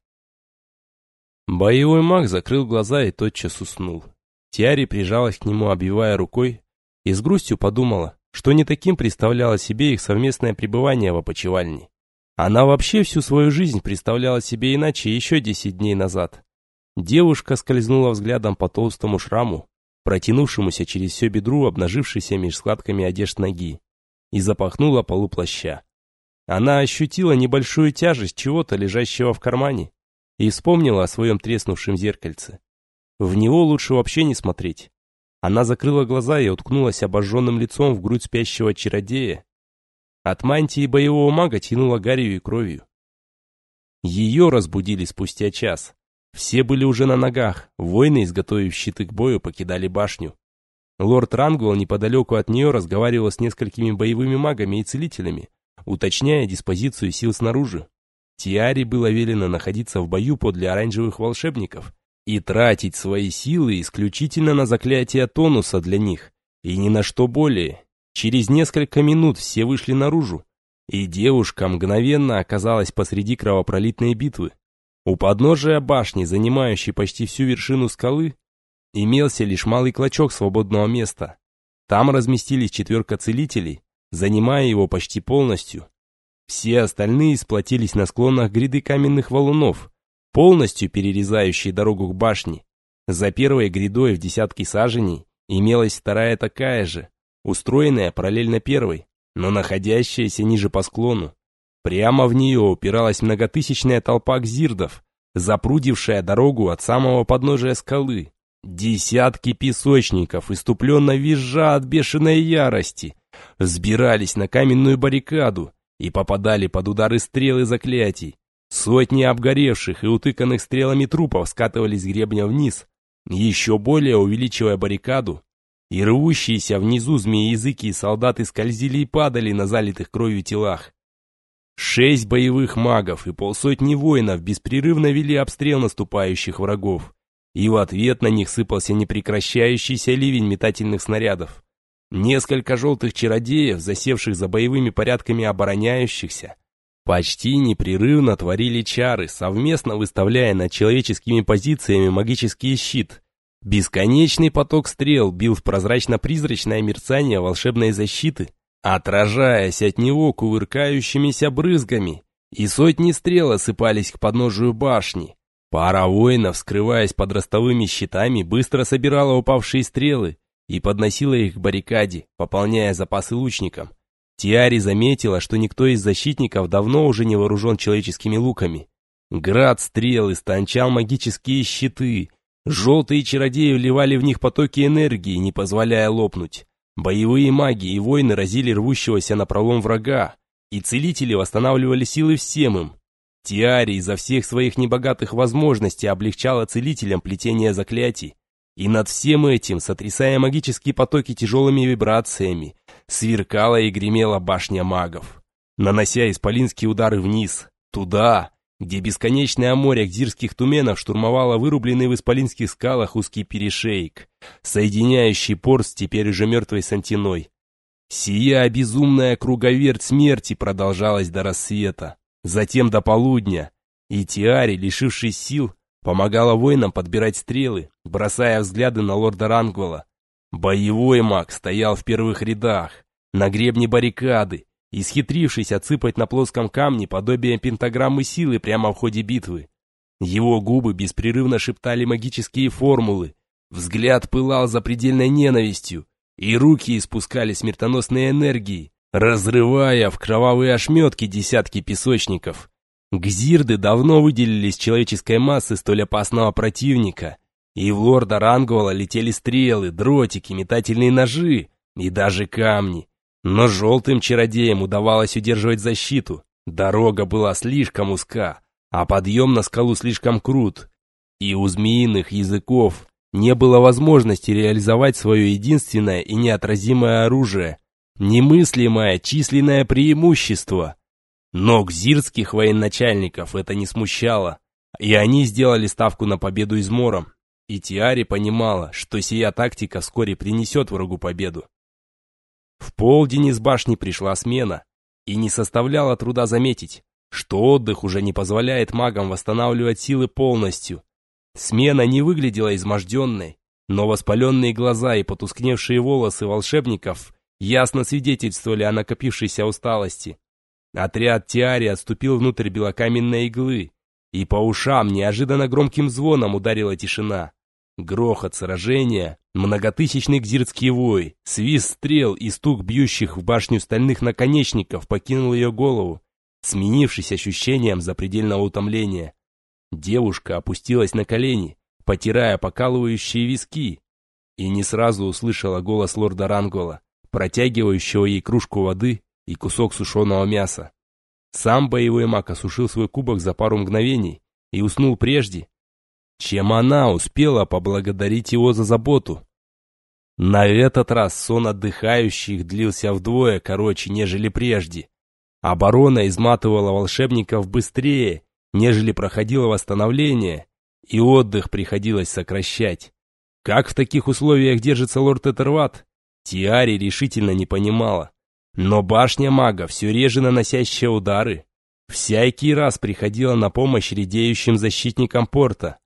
Боевой маг закрыл глаза и тотчас уснул. Тиари прижалась к нему, обвивая рукой, и с грустью подумала, что не таким представляла себе их совместное пребывание в опочивальне. Она вообще всю свою жизнь представляла себе иначе еще десять дней назад. Девушка скользнула взглядом по толстому шраму, протянувшемуся через все бедру, обнажившейся меж складками одежд ноги, и запахнула полу плаща. Она ощутила небольшую тяжесть чего-то, лежащего в кармане, и вспомнила о своем треснувшем зеркальце. В него лучше вообще не смотреть. Она закрыла глаза и уткнулась обожженным лицом в грудь спящего чародея. От мантии боевого мага тянуло гарью и кровью. Ее разбудили спустя час. Все были уже на ногах, воины, изготовив щиты к бою, покидали башню. Лорд Рангвелл неподалеку от нее разговаривал с несколькими боевыми магами и целителями, уточняя диспозицию сил снаружи. Тиаре было велено находиться в бою подле оранжевых волшебников, и тратить свои силы исключительно на заклятие тонуса для них, и ни на что более. Через несколько минут все вышли наружу, и девушка мгновенно оказалась посреди кровопролитной битвы. У подножия башни, занимающей почти всю вершину скалы, имелся лишь малый клочок свободного места. Там разместились четверка целителей, занимая его почти полностью. Все остальные сплотились на склонах гряды каменных валунов, полностью перерезающей дорогу к башне. За первой грядой в десятки саженей имелась вторая такая же, устроенная параллельно первой, но находящаяся ниже по склону. Прямо в нее упиралась многотысячная толпа гзирдов, запрудившая дорогу от самого подножия скалы. Десятки песочников, иступленно визжа от бешеной ярости, взбирались на каменную баррикаду и попадали под удары стрел и заклятий. Сотни обгоревших и утыканных стрелами трупов скатывались гребня вниз, еще более увеличивая баррикаду, и рвущиеся внизу змеи-языки солдаты скользили и падали на залитых кровью телах. Шесть боевых магов и полсотни воинов беспрерывно вели обстрел наступающих врагов, и в ответ на них сыпался непрекращающийся ливень метательных снарядов. Несколько желтых чародеев, засевших за боевыми порядками обороняющихся, Почти непрерывно творили чары, совместно выставляя над человеческими позициями магический щит. Бесконечный поток стрел бил в прозрачно-призрачное мерцание волшебной защиты, отражаясь от него кувыркающимися брызгами, и сотни стрел осыпались к подножию башни. Пара воинов, скрываясь под ростовыми щитами, быстро собирала упавшие стрелы и подносила их к баррикаде, пополняя запасы лучникам. Тиари заметила, что никто из защитников давно уже не вооружен человеческими луками. Град стрел истончал магические щиты. Желтые чародеи вливали в них потоки энергии, не позволяя лопнуть. Боевые маги и воины разили рвущегося на пролом врага, и целители восстанавливали силы всем им. Тиари изо всех своих небогатых возможностей облегчала целителям плетение заклятий. И над всем этим, сотрясая магические потоки тяжелыми вибрациями, сверкала и гремела башня магов, нанося исполинские удары вниз, туда, где бесконечное море гзирских туменов штурмовало вырубленный в исполинских скалах узкий перешейк, соединяющий порт с теперь уже мертвой Сантиной. Сия безумная круговерть смерти продолжалась до рассвета, затем до полудня, и Тиари, лишившись сил, помогала воинам подбирать стрелы, бросая взгляды на лорда Рангвелла. Боевой маг стоял в первых рядах, на гребне баррикады, исхитрившись отсыпать на плоском камне подобие пентаграммы силы прямо в ходе битвы. Его губы беспрерывно шептали магические формулы, взгляд пылал запредельной ненавистью, и руки испускали смертоносные энергии, разрывая в кровавые ошметки десятки песочников. Гзирды давно выделились человеческой массы столь опасного противника, и в лорда Рангуала летели стрелы, дротики, метательные ножи и даже камни. Но желтым чародеям удавалось удерживать защиту. Дорога была слишком узка, а подъем на скалу слишком крут. И у змеиных языков не было возможности реализовать свое единственное и неотразимое оружие – немыслимое численное преимущество. Но гзирских военачальников это не смущало, и они сделали ставку на победу измором. И Тиари понимала, что сия тактика вскоре принесет врагу победу. В полдень из башни пришла смена, и не составляло труда заметить, что отдых уже не позволяет магам восстанавливать силы полностью. Смена не выглядела изможденной, но воспаленные глаза и потускневшие волосы волшебников ясно свидетельствовали о накопившейся усталости. Отряд Тиари отступил внутрь белокаменной иглы, и по ушам неожиданно громким звоном ударила тишина. Грохот сражения, многотысячный гзирский вой, свист стрел и стук бьющих в башню стальных наконечников покинул ее голову, сменившись ощущением запредельного утомления. Девушка опустилась на колени, потирая покалывающие виски, и не сразу услышала голос лорда Рангола, протягивающего ей кружку воды и кусок сушеного мяса. Сам боевой маг осушил свой кубок за пару мгновений и уснул прежде, чем она успела поблагодарить его за заботу. На этот раз сон отдыхающих длился вдвое короче, нежели прежде. Оборона изматывала волшебников быстрее, нежели проходило восстановление, и отдых приходилось сокращать. Как в таких условиях держится лорд Этерват, Тиари решительно не понимала. Но башня мага, все реже наносящая удары, всякий раз приходила на помощь редеющим защитникам порта.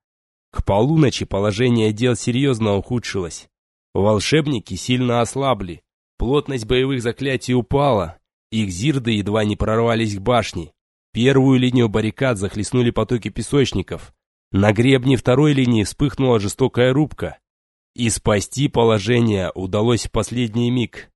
К полуночи положение дел серьезно ухудшилось. Волшебники сильно ослабли, плотность боевых заклятий упала, их зирды едва не прорвались к башне. Первую линию баррикад захлестнули потоки песочников. На гребне второй линии вспыхнула жестокая рубка. И спасти положение удалось в последний миг.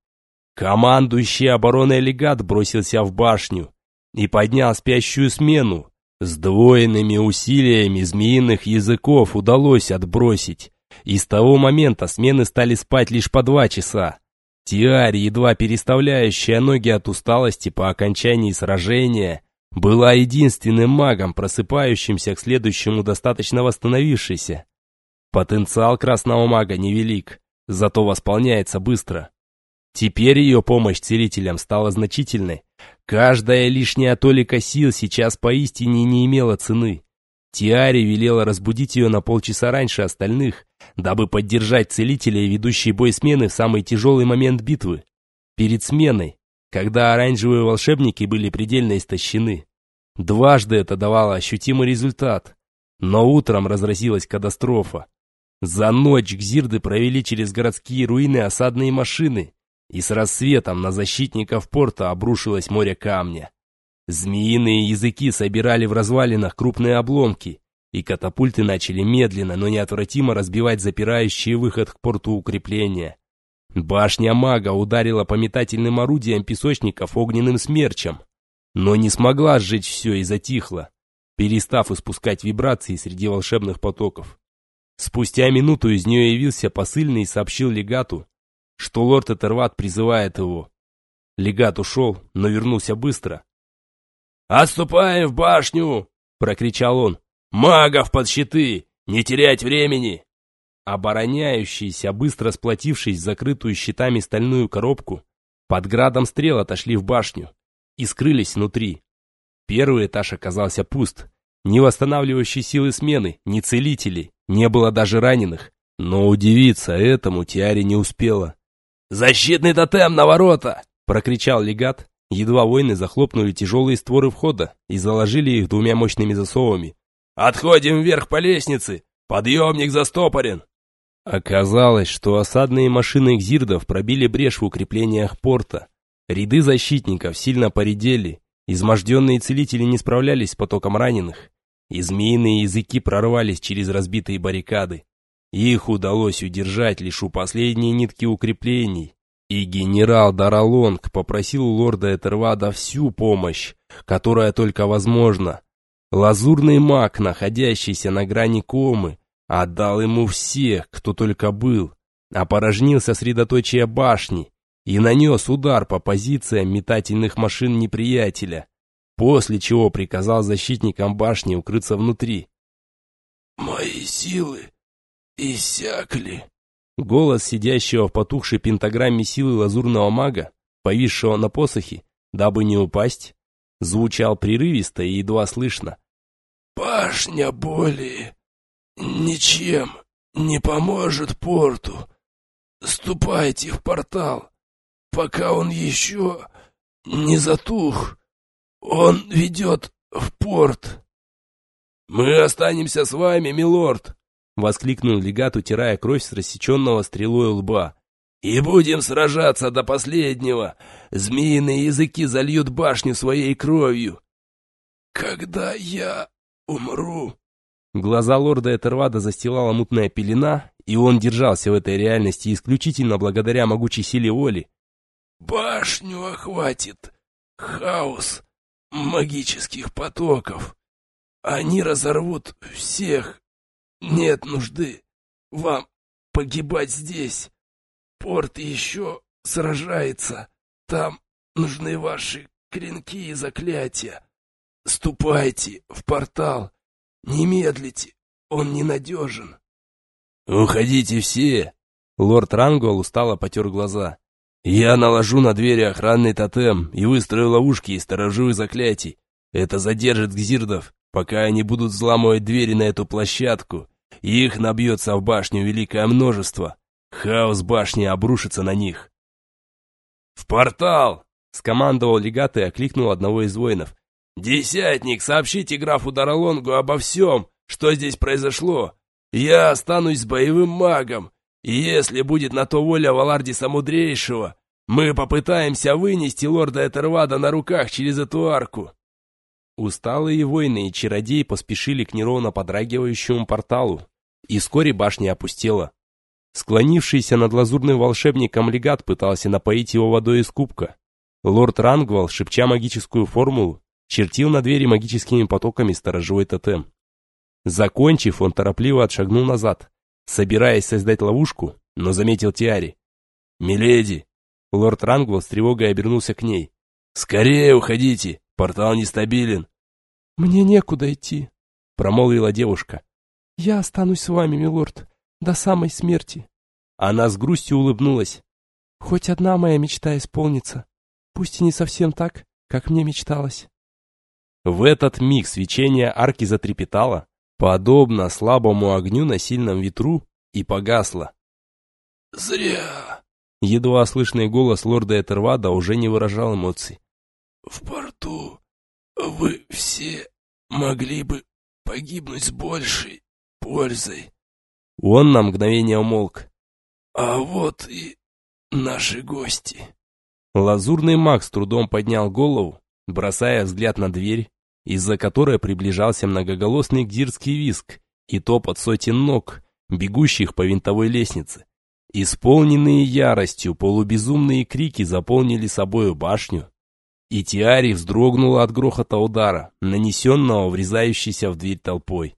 Командующий обороной легат бросился в башню и поднял спящую смену, Сдвоенными усилиями змеиных языков удалось отбросить, и с того момента смены стали спать лишь по два часа. Тиари, едва переставляющая ноги от усталости по окончании сражения, была единственным магом, просыпающимся к следующему достаточно восстановившейся. Потенциал красного мага невелик, зато восполняется быстро. Теперь ее помощь целителям стала значительной, Каждая лишняя толика сил сейчас поистине не имела цены. Тиари велела разбудить ее на полчаса раньше остальных, дабы поддержать целителя и ведущий бой смены в самый тяжелый момент битвы. Перед сменой, когда оранжевые волшебники были предельно истощены. Дважды это давало ощутимый результат. Но утром разразилась катастрофа. За ночь гзирды провели через городские руины осадные машины, и с рассветом на защитников порта обрушилось море камня. Змеиные языки собирали в развалинах крупные обломки, и катапульты начали медленно, но неотвратимо разбивать запирающие выход к порту укрепления. Башня мага ударила по метательным орудиям песочников огненным смерчем, но не смогла сжечь все и затихла. перестав испускать вибрации среди волшебных потоков. Спустя минуту из нее явился посыльный и сообщил легату, что лорд Этерват призывает его. Легат ушел, но вернулся быстро. «Отступаем в башню!» — прокричал он. «Магов под щиты! Не терять времени!» Обороняющиеся, быстро сплотившись в закрытую щитами стальную коробку, под градом стрел отошли в башню и скрылись внутри. Первый этаж оказался пуст. Ни восстанавливающей силы смены, ни целителей, не было даже раненых. Но удивиться этому Тиаре не успела. «Защитный тотем на ворота!» – прокричал легат. Едва воины захлопнули тяжелые створы входа и заложили их двумя мощными засовами. «Отходим вверх по лестнице! Подъемник застопорен!» Оказалось, что осадные машины экзирдов пробили брешь в укреплениях порта. Ряды защитников сильно поредели, изможденные целители не справлялись с потоком раненых, и змеиные языки прорвались через разбитые баррикады. Их удалось удержать лишь у последней нитки укреплений, и генерал Даралонг попросил у лорда Этервада всю помощь, которая только возможна. Лазурный маг, находящийся на грани комы, Отдал ему всех, кто только был, опорожнил сосредоточие башни и нанес удар по позициям метательных машин неприятеля, после чего приказал защитникам башни укрыться внутри. «Мои силы иссякли». Голос сидящего в потухшей пентаграмме силы лазурного мага, повисшего на посохе, дабы не упасть, звучал прерывисто и едва слышно. «Башня боли ничем не поможет порту. Ступайте в портал, пока он еще не затух. Он ведет в порт. «Мы останемся с вами, милорд!» — воскликнул легат, утирая кровь с рассеченного стрелой лба. «И будем сражаться до последнего! Змеиные языки зальют башню своей кровью!» «Когда я умру...» Глаза лорда Этервада застилала мутная пелена, и он держался в этой реальности исключительно благодаря могучей силе воли. «Башню охватит хаос магических потоков. Они разорвут всех. Нет нужды вам погибать здесь. Порт еще сражается. Там нужны ваши клинки и заклятия. Ступайте в портал» «Не медлите, он ненадежен». «Уходите все!» Лорд Рангол устало потер глаза. «Я наложу на двери охранный тотем и выстрою ловушки и сторожевых заклятий. Это задержит гзирдов, пока они будут взламывать двери на эту площадку. Их набьется в башню великое множество. Хаос башни обрушится на них». «В портал!» — скомандовал легат и окликнул одного из воинов. «Десятник, сообщите графу Даралонгу обо всем, что здесь произошло. Я останусь с боевым магом, и если будет на то воля Валардиса Мудрейшего, мы попытаемся вынести лорда Этервада на руках через эту арку». Усталые воины и чародеи поспешили к неровно подрагивающему порталу, и вскоре башня опустела. Склонившийся над лазурным волшебником легат пытался напоить его водой из кубка. Лорд Рангвал, шепча магическую формулу, чертил на двери магическими потоками сторожевой тотем. Закончив, он торопливо отшагнул назад, собираясь создать ловушку, но заметил Тиари. «Миледи!» Лорд Рангвелл с тревогой обернулся к ней. «Скорее уходите! Портал нестабилен!» «Мне некуда идти», — промолвила девушка. «Я останусь с вами, милорд, до самой смерти». Она с грустью улыбнулась. «Хоть одна моя мечта исполнится, пусть и не совсем так, как мне мечталось». В этот миг свечение арки затрепетало, подобно слабому огню на сильном ветру, и погасло. «Зря!» Едва слышный голос лорда Этервада уже не выражал эмоций. «В порту вы все могли бы погибнуть с большей пользой». Он на мгновение умолк. «А вот и наши гости». Лазурный маг с трудом поднял голову, бросая взгляд на дверь, из-за которой приближался многоголосный гдирский виск и топот сотен ног, бегущих по винтовой лестнице. Исполненные яростью полубезумные крики заполнили собою башню. И Тиари вздрогнула от грохота удара, нанесенного врезающейся в дверь толпой.